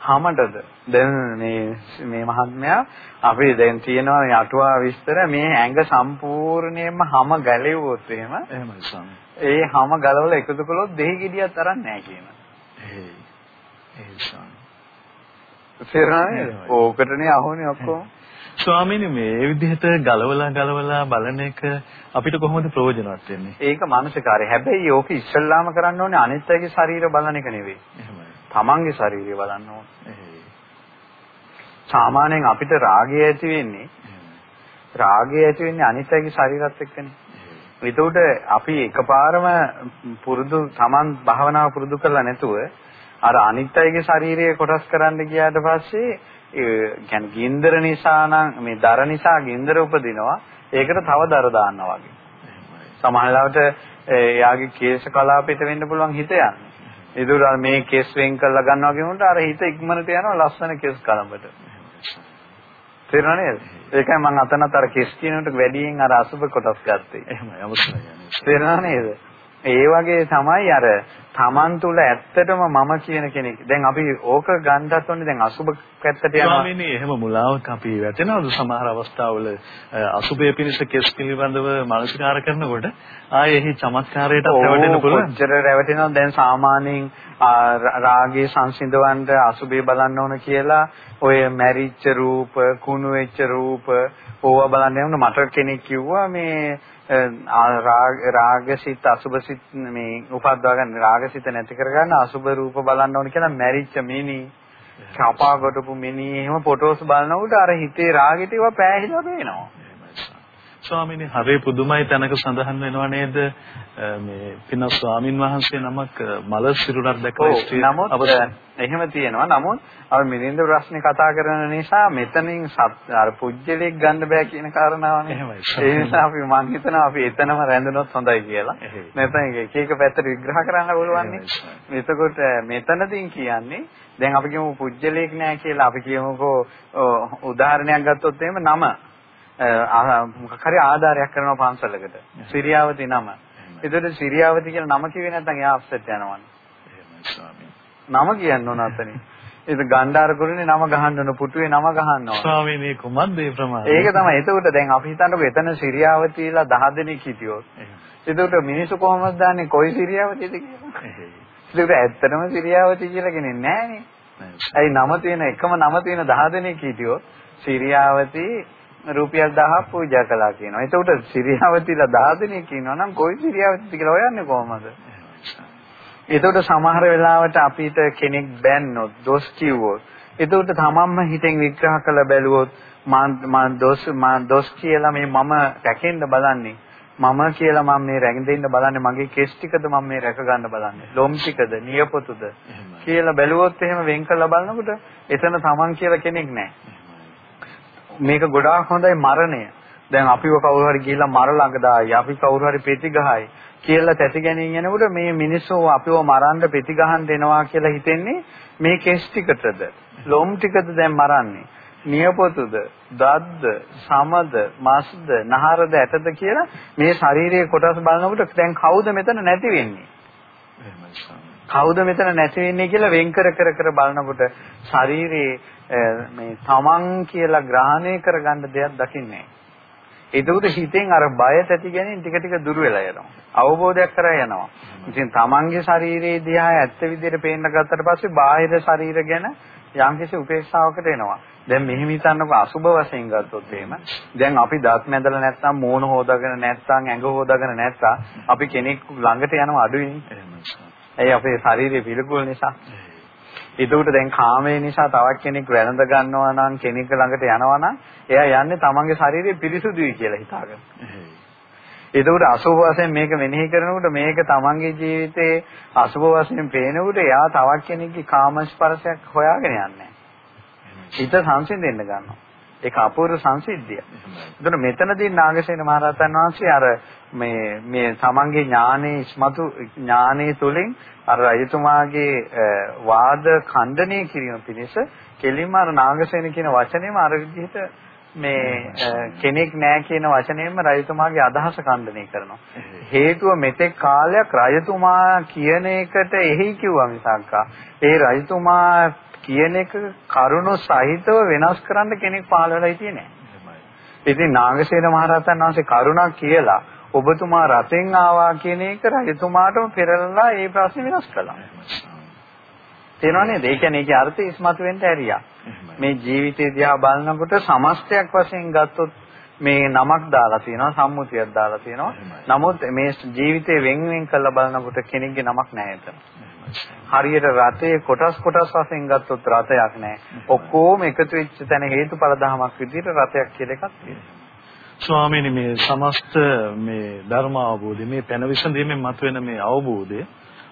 Speaker 2: හමඩද දැන් මේ මේ මහත්මයා අපි දැන් තියෙනවා මේ අටුවා විස්තර මේ ඇඟ සම්පූර්ණයෙන්ම හැම ගැලෙව්වොත් එහෙම
Speaker 1: එහෙමයි ස්වාමී.
Speaker 2: ඒ හැම ගලවල එකතු කළොත් දෙහි ගෙඩියක් තරම් නැහැ කියන.
Speaker 1: ඒ ඒ ස්වාමී.
Speaker 2: තේරෙනවද? ඕකටනේ අහෝනේ ඔක්කොම.
Speaker 1: ස්වාමීනි මේ විදිහට ගලවලා ගලවලා බලන එක අපිට කොහොමද ප්‍රයෝජනවත් වෙන්නේ?
Speaker 2: ඒක මානසිකාරය. හැබැයි ඕක ඉස්සල්ලාම කරන්න ඕනේ අනිත් අයගේ ශරීර බලන එක නෙවෙයි.
Speaker 1: එහෙමයි.
Speaker 2: තමන්ගේ ශරීරය බලන්න ඕනේ. සාමාන්‍යයෙන් අපිට රාගය ඇති වෙන්නේ රාගය ඇති වෙන්නේ අනිත් අයගේ ශරීරات එක්කනේ. ඒකට අපි එකපාරම පුරුදු තමන් භාවනාව පුරුදු කරලා නැතුව අර අනිත් අයගේ ශරීරය කොටස් කරන්න ගියාට පස්සේ කියන්නේ ගින්දර නිසා නම් මේ දර නිසා ගින්දර උපදිනවා. ඒකට තව දර දාන්නවා වගේ. සමහරවිට එයාගේ කේශ කලාපයට වෙන්න පුළුවන් හිත යන්නේ. ඒදුර මේ කේස් වෙන් කරලා ගන්නවා කියනකොට අර හිත ඉක්මනට යනවා ලස්සන කේස් කලඹට. තේරෙනව නේද? ඒකයි මම අතනත් අර කේස් කියනකට වැඩියෙන් අර අසුබ කොටස් ගත්තේ.
Speaker 1: එහෙමයි අවශ්‍යයි.
Speaker 2: තේරෙනව නේද? ඒ වගේ තමයි අර Taman තුල ඇත්තටම මම කියන කෙනෙක්. දැන් අපි ඕක ගන්නත් ඕනේ දැන් අසුබ පැත්තට යනවා.
Speaker 1: ස්වාමීනි එහෙම මුලාවක අපි වැටෙනවද සමහර අවස්ථාවල අසුබය පිණිස කෙස් පිළිබඳව මානසිකාර කරනකොට ආයේ එහි චමත්කාරයට රැවටෙන්න පුළුවන්.
Speaker 2: කොච්චර රැවටෙනවද දැන් සාමාන්‍යයෙන් රාගයේ සංසිඳවන්න අසුබය බලන්න ඕන කියලා ඔය මැරිච්ච රූප, කුණු වෙච්ච රූප ඕවා බලන්න යනකොට මට කෙනෙක් කිව්වා මේ රාගසිත අසුබසිත මේ උපද්දවා ගන්න රාගසිත නැති කරගන්න අසුබ රූප බලන්න ඕන කියලා මැරිච්ච මිනි කපා කොටපු මිනි එහෙම ෆොටෝස් බලනකොට අර හිතේ රාගෙට ඒවා පෑහිලා පේනවා.
Speaker 1: ස්වාමීනි හරි පුදුමයි තැනක සඳහන් වෙනව නේද? මේ පින ස්වාමින් වහන්සේ නමක් මල සිරුරක් දැකලා
Speaker 2: ස්ත්‍රී නමුත් එහෙම තියෙනවා. නමුත් අපි මිලින්ද ප්‍රශ්නේ කතා කරන නිසා මෙතනින් අර පුජ්‍යලෙක් ගන්න බෑ කියන කාරණාවනේ. ඒ නිසා අපි මං හිතනවා අපි එතනම රැඳුනොත් හොඳයි කියලා. මෙතන එක එක පැත්තට විග්‍රහ කරන්න පුළුවන් නේ. එතකොට මෙතනදී කියන්නේ දැන් අපි කියමු පුජ්‍යලෙක් නෑ කියලා අපි කියමුකෝ උදාහරණයක් ගත්තොත් එහෙම නම මොකක් හරි ආධාරයක් කරනවා පන්සලකට. සිරියාවති නම. ඒතකොට සිරියාවති කියලා නම කිව්වේ නැත්නම් එයා අප්සෙට් යනවනේ. නම කියන්න ඕන අතනින්. ඒක ගණ්ඩාර කුරුනේ නම ගහන්න ඕන පුටුවේ නම ගහන්න ඕන.
Speaker 1: ස්වාමීනි කුමද්ද මේ ප්‍රමාණය?
Speaker 2: ඒක තමයි. එතකොට දැන් අපි හිතන්නකෝ එතන සිරියාවතිලා 10 දෙනෙක් හිටියොත්. එතකොට මිනිස්සු කොහොමද දන්නේ කොයි සිරියාවතිද කියලා? ඒකට ඇත්තටම සිරියාවති කියලා කෙනෙක් නැහැ නේ. ඇයි නම තියෙන එකම නම තියෙන 10 දෙනෙක් හිටියොත් සිරියාවති රුපියල් 1000ක් පූජා කළා කියනවා. එතකොට සිරියාවතිලා 10 දෙනෙක් ඉන්නවා නම් කොයි සිරියාවතිද කියලා හොයන්නේ කොහමද? එතකොට සමහර වෙලාවට අපිට කෙනෙක් බැන්නොත්, දොස් කිව්වොත්, එතකොට තමන්ම හිතෙන් විග්‍රහ කළ බැලුවොත් මම දොස් මම දොස් කියලා මේ මම රැකෙන්න බලන්නේ. මම කියලා මම මේ රැඳෙන්න බලන්නේ මගේ කෙස් ටිකද මම මේ රැක ගන්න බලන්නේ. ලොම් ටිකද, නියපොතුද කියලා බැලුවොත් එහෙම වෙන් කළා බලනකොට එතන තමන් කියලා කෙනෙක් නැහැ. මේක ගොඩාක් හොඳයි මරණය. දැන් අපිව කවුරු හරි ගිහිල්ලා මර ළඟ දායි. අපි කවුරු හරි පෙති ගහයි. කියලා තැති ගැනීම යනකොට මේ මිනිස්සු අපිව මරන්න පෙති ගහන්න එනවා කියලා හිතෙන්නේ මේ කෙස් ටිකටද? ලොම් ටිකද දැන් මරන්නේ? නියපොතුද? දත්ද? සමද? මස්ද? නහරද? ඇටද කියලා මේ ශාරීරික කොටස් බලනකොට දැන් කවුද මෙතන නැති වෙන්නේ? කවුද මෙතන නැති වෙන්නේ කියලා වෙන් කර කර කර බලනකොට ශරීරයේ මේ තමන් කියලා ග්‍රහණය කරගන්න දෙයක් දකින්නේ එතකොට හිතෙන් අර බය තැති ගැනීම ටික ටික දුර වෙලා යනවා. අවබෝධයක් කරා යනවා. ඉතින් තමන්ගේ ශරීරයේ දිහා ඇත්ත විදිහට පේන්න ගත්තට පස්සේ බාහිර ශරීර ගැන යම්කිසි උපේක්ෂාවකට එනවා. දැන් මෙහෙම හිතන්නකො අසුබ වශයෙන් ගත්තොත් එහෙම දැන් අපි දත් මැදලා නැත්නම් මෝන හොදාගෙන නැත්නම් ඇඟ හොදාගෙන නැත්නම් අපි කෙනෙක් ළඟට යනවා අඩුයිනේ. ඒ අපේ ශරීරයේ පිළිකුල් නිසා. ඒකට දැන් කාමයේ නිසා තවත් කෙනෙක් වැළඳ ගන්නවා නම් කෙනෙක් ළඟට යනවා නම් එයා යන්නේ තමන්ගේ ශරීරය පිරිසුදුයි කියලා හිතාගෙන. ඒකට අසුභ වශයෙන් මේක මෙනෙහි කරනකොට මේක තමන්ගේ ජීවිතේ අසුභ වශයෙන් පේනකොට එයා තවත් කෙනෙක්ගේ කාම ස්පර්ශයක් හොයාගෙන යන්නේ. හිත සංසිඳෙන්න ගන්නවා. ඒක අපූර්ව සංසිද්ධිය. එතකොට මෙතනදී නාගසේන මහරහතන් වහන්සේ අර මේ මේ තමන්ගේ ඥානයේ ඉස්මතු ඥානයේ තුලින් අර රජතුමාගේ වාද ඛණ්ඩනය කිරීම පිණිස කෙලින්ම අර නාගසේන කියන වචනේම අර විදිහට මේ කෙනෙක් නෑ කියන වචනයෙන්ම රජතුමාගේ අදහස ඛණ්ඩනය කරනවා. හේතුව මෙතෙක් කාලයක් රජතුමා කියන එකට එහි කිව්වා මිසක් ඒ රජතුමා කියන එක කරුණු සහිතව වෙනස් කරන්න කෙනෙක් පහළ වෙලා හිටියේ නෑ. ඉතින් නාගසේන මහරහතන් වහන්සේ කරුණක් කියලා ඔබතුමා රතෙන් ආවා කියන එක රජතුමාටම පෙරලලා ඒ ප්‍රශ්නේ වෙනස් කළා. තේරෙනව නේද? ඒ කියන්නේ ඒකේ අර්ථය ඉස්මතු වෙන්න ඇරියා. මේ ජීවිතය දිහා බලනකොට සමස්තයක් වශයෙන් ගත්තොත් මේ නමක් දාලා තියෙනවා සම්මුතියක් දාලා තියෙනවා. නමුත් මේ ජීවිතේ වෙන් වෙන් කරලා බලනකොට කෙනෙක්ගේ නමක් නැහැ එතන. හරියට රතේ කොටස් කොටස් වශයෙන් ගත්තොත් රතයක් නැහැ. ඔක්කොම එකතු වෙච්ච තැන හේතුඵල ධමයක් විදිහට රතයක් කියලා එකක් තියෙනවා.
Speaker 1: ස්වාමීනි මේ සමස්ත මේ ධර්ම අවබෝධය මේ පැන විසඳීමෙන් මතුවෙන මේ අවබෝධය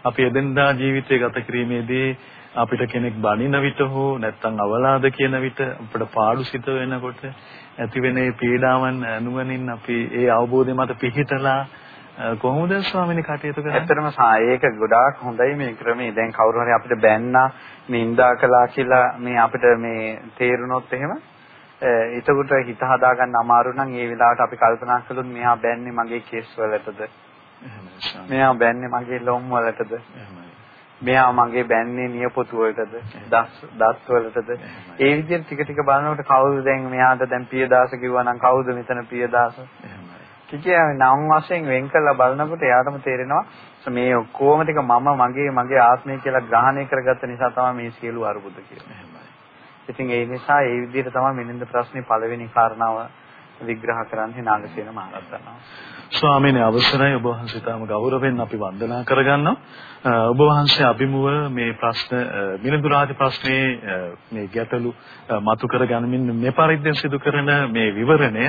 Speaker 1: අපි එදිනදා ජීවිතය ගත කිරීමේදී අපිට කෙනෙක් බනින විට හෝ නැත්නම් අවලාද කියන විට අපිට පාඩු සිත වෙනකොට ඇතිවෙන මේ පීඩාවන් නුවණින් අපි ඒ අවබෝධය මත පිහිටලා කොහොමද ස්වාමීනි කටයුතු කරන්නේ?
Speaker 2: ඇත්තටම ඒක ගොඩාක් හොඳයි මේ ක්‍රමේ. දැන් කවුරු හරි අපිට බැන්නා නින්දා කළා කියලා මේ අපිට මේ තේරුනොත් එහෙම එතකොට හිත හදාගන්න අමාරු නම් ඒ වෙලාවට අපි කල්පනා කළොත් මෙහා බැන්නේ මගේ කේස් වලටද? මෙහා බැන්නේ මගේ ලොම් වලටද? මෙහා මගේ බැන්නේ නියපොතු වලටද? දස් දස් වලටද? ඒ විදිහට ටික ටික බලනකොට කවුද දැන් මෙයාට දැන් පියදාස කිව්වා නම් කවුද මෙතන පියදාස? කිකියා නම් වශයෙන් වෙන් කරලා බලනකොට එයාටම තේරෙනවා මේ ඔක්කොම ටික මම මගේ මගේ ආත්මය කියලා ග්‍රහණය කරගත්ත නිසා තමයි මේ සියලු අරුබුද කියන්නේ. ඉතින් ඒ නිසා ඒ විදිහට තමයි මිනින්ද ප්‍රශ්නේ පළවෙනි කාරණාව විග්‍රහ කරන්නේ නාගසේන මහරහතන්
Speaker 1: ස්වාමීන් අවසරයි ඔබ වහන්සේ තාම ගෞරවයෙන් අපි වන්දනා කරගන්නවා. ඔබ වහන්සේ අභිමුව මේ ප්‍රශ්න මිනිඳු රාජ ප්‍රශ්නේ මේ ගැටලු මතු කරගනිමින් මේ පරිද්දෙන් සිදු කරන මේ විවරණය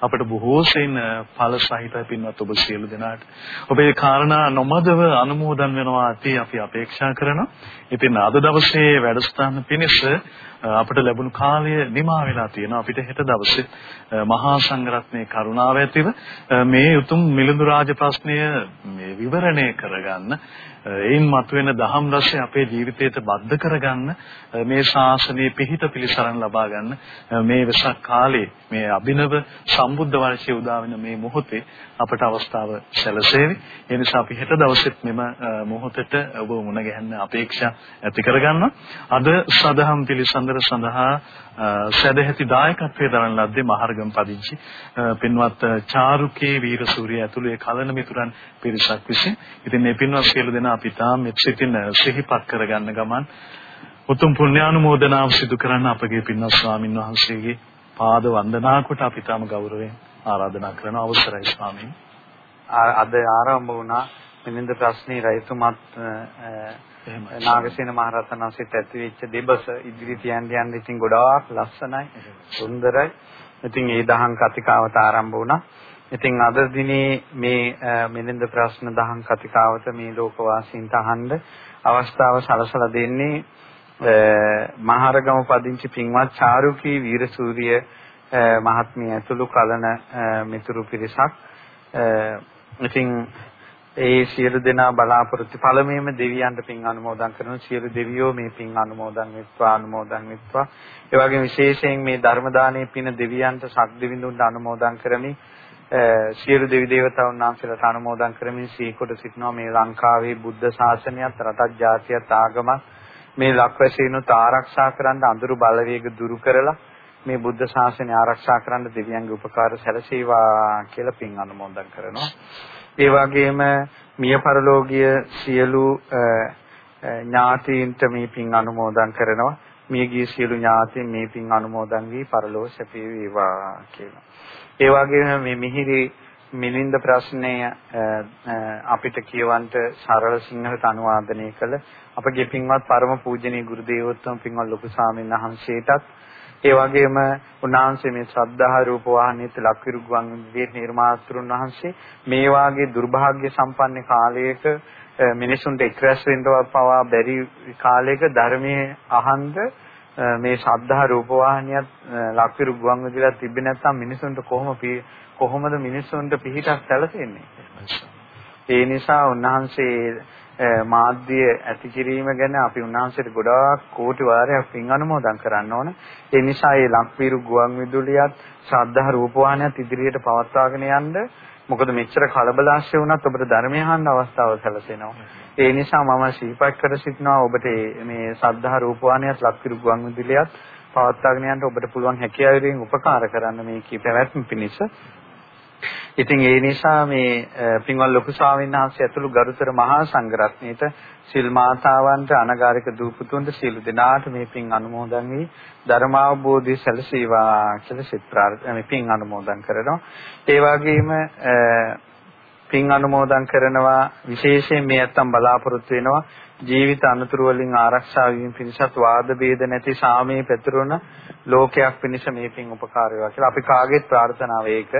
Speaker 1: අපට බොහෝ සෙයින් ඵල සහිතයි පින්වත් ඔබ සියලු දෙනාට. ඔබේ කාරණා නොමදව අනුමෝදන් වෙනවා ඇති අපි අපේක්ෂා කරනවා. ඉතින් අද දවසේ වැඩසටහන පිණිස අපිට ලැබුණු කාලය නිමා වෙලා තියෙනවා. අපිට හෙට දවසේ මහා සංඝරත්නයේ කරුණාව ඇතිව මේ උතුම් මිලිඳු රාජ ප්‍රශ්නය මේ විවරණය කරගන්න එයින් මතුවෙන දහම් රසය අපේ ජීවිතයට බද්ධ කරගන්න මේ ශාසනයේ පිහිට පිළිසරණ ලබා ගන්න මේ වෙසක් කාලේ මේ අභිනව සම්බුද්ධ වර්ෂයේ උදා වෙන මේ මොහොතේ අපට අවස්ථාව සැලසේවි. ඒ නිසා අපි හෙට දවසෙත් මෙම මොහොතට ඔබ මුණ ගැහෙන්න අපේක්ෂා ඇති කරගන්නවා. අද සදහම් පිළිසඳර සඳහා සදැහැති දායකත්වයේ දරන ලද්දේ මහර්ගම් පදිංචි පින්වත් චාරුකේ වීරසූරිය ඇතුළු ඒ කලන මිතුරන් පිරිසක් විසින්. ඉතින් මේ පින්වත් සියලු දෙනා අපි තාම සිටින සිහිපත් කරගන්න ගමන් උතුම් පුණ්‍යානුමෝදනාව සිදු කරන්න අපගේ පින්වත් ස්වාමින් වහන්සේගේ පාද වන්දනා කොට අපි තාම ගෞරවයෙන් ආරාධනා කරන අවසරයි ස්වාමීන්.
Speaker 2: අද ආරම්භ වුණා මිනින්ද ප්‍රශ්නේ රයිතුමත් නාගසේන මහරහතන් වහන්සේට ඇති වෙච්ච දෙබස ඉදිරියට යන්න යන්න ඉතින් ගොඩාක් ලස්සනයි සුන්දරයි. ඉතින් ඒ දහම් කතිකාවත ආරම්භ වුණා. ඉතින් අද දිනේ මේ මිලින්ද ප්‍රශ්න දහම් කතිකාවත මේ ලෝකවාසීන්ට අහන්න අවස්ථාව සලසලා දෙන්නේ මහරගම පදිංචි පින්වත් චාරුකී වීරසූරිය මහත්මිය ඇතුළු කලන මිතුරු පිරිසක්. ඉතින් ඒ සියලු දෙනා බලාපොරොත්තු පළමුවෙන්ම දෙවියන්ට පින් අනුමෝදන් කරන සියලු දෙවියෝ මේ පින් අනුමෝදන් වෙත්වා අනුමෝදන් වෙත්වා. ඒ වගේම විශේෂයෙන් මේ ධර්ම දානයේ පින දෙවියන්ට සක්දිවිඳුන්ට අනුමෝදන් කරමි සියලු දෙවි දේවතාවුන් වහන්සේලාට අනුමෝදන් කරමින් සීකොට සිටිනවා මේ ලංකාවේ බුද්ධ ශාසනයත් රටත් ජාතියත් ආගමත් මේ ලක්වැසිනුත් ආරක්ෂා කරන්න අඳුරු බලවේග දුරු කරලා මේ බුද්ධ ශාසනය ආරක්ෂා කරන්න දෙවියන්ගේ උපකාර සැලසේවා කියලා පින් අනුමෝදන් කරනවා. ඒ වගේම මිය පරලෝකීය සියලු ඥාතීන්ට මේ පින් අනුමෝදන් කරනවා. මියගිය සියලු ඥාතීන් මේ පින් අනුමෝදන් වී පරලෝක සැපේ වේවා කියලා. ඒ වගේම මේ මිහිරි මිලින්ද ප්‍රශ්නය අපිට කියවන්න සරල සිංහලට අනුවාදනය කළ අපගේ පින්වත් පරම පූජනීය ගුරු දේවෝත්තම පින්වත් ලොකු ස්වාමීන් වහන්සේටත් ඒ වගේම උන්වහන්සේ මේ ශ්‍රද්ධා රූප වාහනයේ ලක්විරු ගුවන් විදුලියේ නිර්මාතෘන් වහන්සේ මේ වාගේ දුර්භාග්‍ය සම්පන්න කාලයක මිනිසුන්ට එක්රැස් වෙන්නවත් පවා බැරි කාලයක ධර්මයේ අහන්ද මේ ශබ්දා රූපවාහිනියත් ලක්විරු ගුවන් විදුලියක් තිබ්බේ නැත්නම් මිනිසුන්ට කොහොම කොහොමද මිනිසුන්ට පිහිටක් සැලසෙන්නේ? ඒ නිසා උන්වහන්සේ මාධ්‍ය ඇති කිරීම ගැන අපි උන්වහන්සේට ගොඩාක් කෝටි වාරයක් පින් අනුමෝදන් කරන්න ඕන. ඒ නිසා මේ ලක්විරු ගුවන් විදුලියත් ශ්‍රද්ධා රූපවාහිනියත් ඉදිරියට පවත්වාගෙන යන්න මොකද මෙච්චර කලබලාශය වුණත් ඔබට ධර්මය අහන්න අවස්ථාව සැලසෙනවා. ඒ නිසා මම ශීපක් කර සිටිනවා ඔබට මේ ශ්‍රද්ධා රූපවාහිනියත් ලක්විරු ගුවන් විදුලියත් පවත්වාගෙන යන්න ඔබට පුළුවන් හැකියාවෙන් උපකාර කරන්න මේ කී පැවැත්ම පිණිස ඉතින් ඒ නිසා මේ පින්වත් ලොකු ස්වාමීන් වහන්සේ ඇතුළු ගරුතර මහා සංඝරත්නයේත සිල් මාතාවන්ට අනගාരിക දූපතුන්ට සියලු දෙනාට මේ පින් අනුමෝදන් වී ධර්මාවබෝධය සැලසීවා කියලා සිත ප්‍රාර්ථනා මේ පින් අනුමෝදන් කරනවා. ඒ වගේම පින් අනුමෝදන් කරනවා විශේෂයෙන් මේ නැත්තම් බලාපොරොත්තු වෙනවා ජීවිත අනුතුරු වලින් ආරක්ෂා වීම පිණිසත් වාද ભેද නැති සාමයේ පැතිරුණ ලෝකයක් පිණිස මේ පින් උපකාර වේවා කියලා අපි කාගෙත් ප්‍රාර්ථනාව ඒක.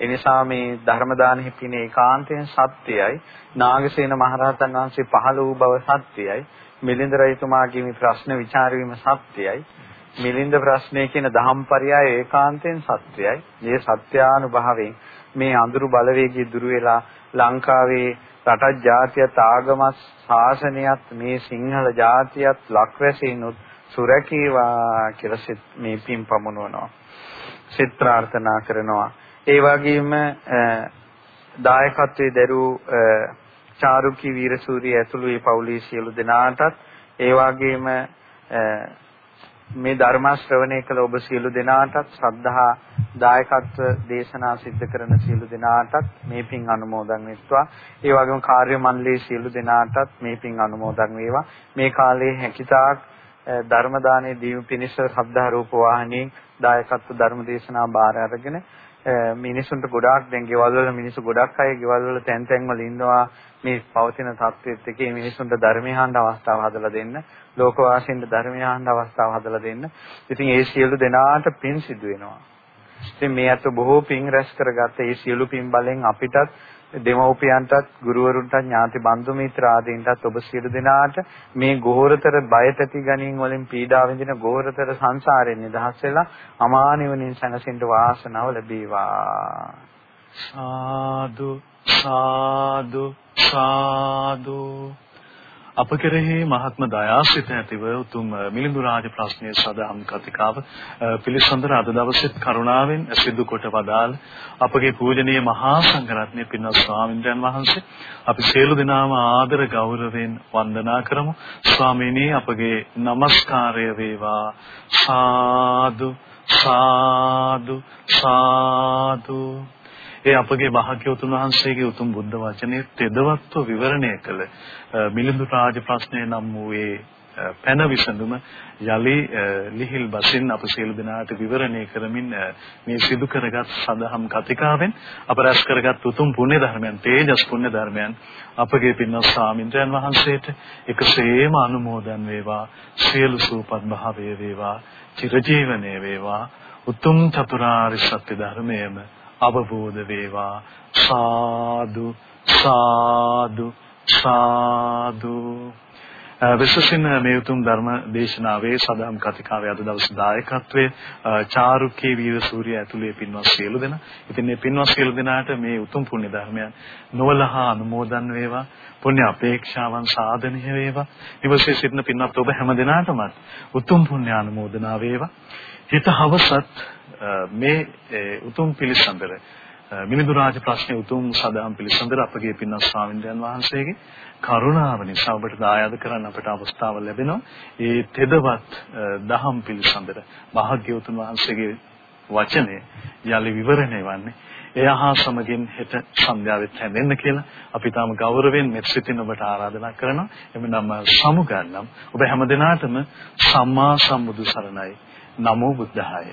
Speaker 2: එනිසා මේ ධර්ම දානෙහි පින ඒකාන්තයෙන් සත්‍යයි. නාගසේන මහරහතන් වහන්සේ පහළ වූ බව සත්‍යයි. මිලින්ද රජතුමාගේ මේ ප්‍රශ්න විචාරීම සත්‍යයි. මිලින්ද ප්‍රශ්නය කියන දහම්පරයය ඒකාන්තයෙන් සත්‍යයි. මේ සත්‍යානුභවයෙන් මේ අඳුරු බලවේගය දුර වෙලා ලංකාවේ රටත් ජාතියත් ආගමත් ශාසනයත් මේ සිංහල ජාතියත් ලක්වැසිනුත් සුරකීවා කියලා මේ පින් පමුණවනවා. සිත ප්‍රාර්ථනා කරනවා. ඒ වගේම දායකත්වයේ දරූ චාරුකී වීරසූරිය ඇතුළු මේ පවුලේ සියලු දෙනාටත් ඒ වගේම මේ ධර්ම ශ්‍රවණය කළ ඔබ සියලු දෙනාටත් ශ්‍රද්ධා දායකත්ව දේශනා සිද්ධ කරන සියලු දෙනාටත් මේ පින් අනුමෝදන් වෙත්වා. ඒ වගේම කාර්ය මණ්ඩලයේ සියලු දෙනාටත් මේ පින් අනුමෝදන් වේවා. මේ කාලේ හැකිතාක් ධර්ම දානයේ දීම පිණිස ශ්‍රද්ධා රූප වාහිනියෙන් දායකත්ව ධර්ම දේශනා බාර අරගෙන මිනිසුන්ට ගොඩාක් දැන් ගෙවල් වල මිනිස්සු ගොඩක් අය ගෙවල් වල තැන් තැන් වල ඉන්නවා. මේ පවතින තත්ත්වෙත් එකේ මිනිසුන්ට ධර්මය අහන්න අවස්ථාව හදලා දෙන්න. ලෝකවාසීන්ට ධර්මය අහන්න අවස්ථාව හදලා දෙන්න. ඉතින් ඒ සියලු දෙනාට පින් සිදු වෙනවා. ඉතින් මේ අත බොහෝ පින් රැස් කරගත්ත ඒ සියලු පින් බලෙන් අපිටත් දෙමව්පියන්ටත් ගුරුවරුන්ටත් ඥාති බන්දු මිත්‍ර ආදීන්ටත් ඔබ සියලු දෙනාට මේ ගෝරතර බයට ඇති ගණින් වලින් පීඩා විඳින ගෝරතර සංසාරයෙන් නිදහස් වෙලා අමා නිවනින් සැනසෙන්න වාසනාව ලැබේවා.
Speaker 1: සාදු සාදු සාදු. අප කෙරෙහි මහත්ම දයාසිත ඇතිව උතුම් මිලිඳු රාජ ප්‍රශ්නයේ සදාම් කතිකාව පිළිසඳර අද දවසෙත් කරුණාවෙන් සිදු කොට වදාළ අපගේ පූජනීය මහා සංඝරත්නය පින්වත් ස්වාමින්ද්‍රයන් වහන්සේ අපි සියලු දෙනාම ආදර ගෞරවයෙන් වන්දනා කරමු. ස්වාමීනි අපගේ নমස්කාරය වේවා. සාදු සාදු සාදු. ඒ අපගේ භාග්‍යවතුන් වහන්සේගේ උතුම් බුද්ධ වචනේ තෙදවත්ව විවරණය කළ මිලිඳු රාජ ප්‍රශ්නය නම් වූ ඒ පැන විසඳුම යලි ලිහිල් බසින් අප සියලු දෙනාට විවරණය කරමින් මේ සිදු කරගත් සදහම් කතිකාවෙන් අප රැස් කරගත් උතුම් පුණ්‍ය ධර්මයන් තේජස් පුණ්‍ය ධර්මයන් අපගේ පින්වත් ස්වාමින්ද්‍රයන් වහන්සේට එකසේම අනුමෝදන් වේවා සියලු සූපත් භාවය වේවා චිරජීවනයේ වේවා උතුම් චතුරාර්ය සත්‍ය ධර්මයේම අවබෝධ වේවා සාදු සාදු සාදු විශේෂයෙන් මේ උතුම් ධර්ම දේශනාවේ සදාම් කතිකාවේ අද දවසේ දායකත්වයේ චාරුකේ වීරසූරිය ඇතුළේ පින්වත් සියලු දෙනා. ඉතින් මේ පින්වත් සියලු දෙනාට මේ උතුම් පුණ්‍ය ධර්මයන් නොවලහා අනුමෝදන් වේවා. පුණ්‍ය අපේක්ෂාවන් සාධනීය වේවා. නිවසේ සිටින පින්වත් ඔබ හැම දිනාටම උතුම් පුණ්‍ය අනුමෝදනා වේවා. හිත හවසත් මේ උතුම් පිළිසඳර මිනිඳු රාජ ප්‍රශ්නේ උතුම් සදාම් පිළිසඳර අපගේ පින්වත් ස්වාමින්දයන් වහන්සේගේ කරුණාව නිසා ඔබට දායාද කරන්න අපට අවස්ථාව ලැබෙනවා. ඒ තෙදවත් දහම් පිළිසඳර භාග්‍යවතුන් වහන්සේගේ වචනය යලි විවරණය වන්නේ එය හා සමගින් හෙට සන්ධ්‍යාවෙත් හැදෙන්න කියලා අපි තාම ගෞරවයෙන් මෙත් සිතින් ඔබට ආරාධනා කරනවා. එමනම් සමුගන්නම් ඔබ හැම දිනාටම සම්මා සම්බුදු සරණයි. නමෝ බුද්ධාය.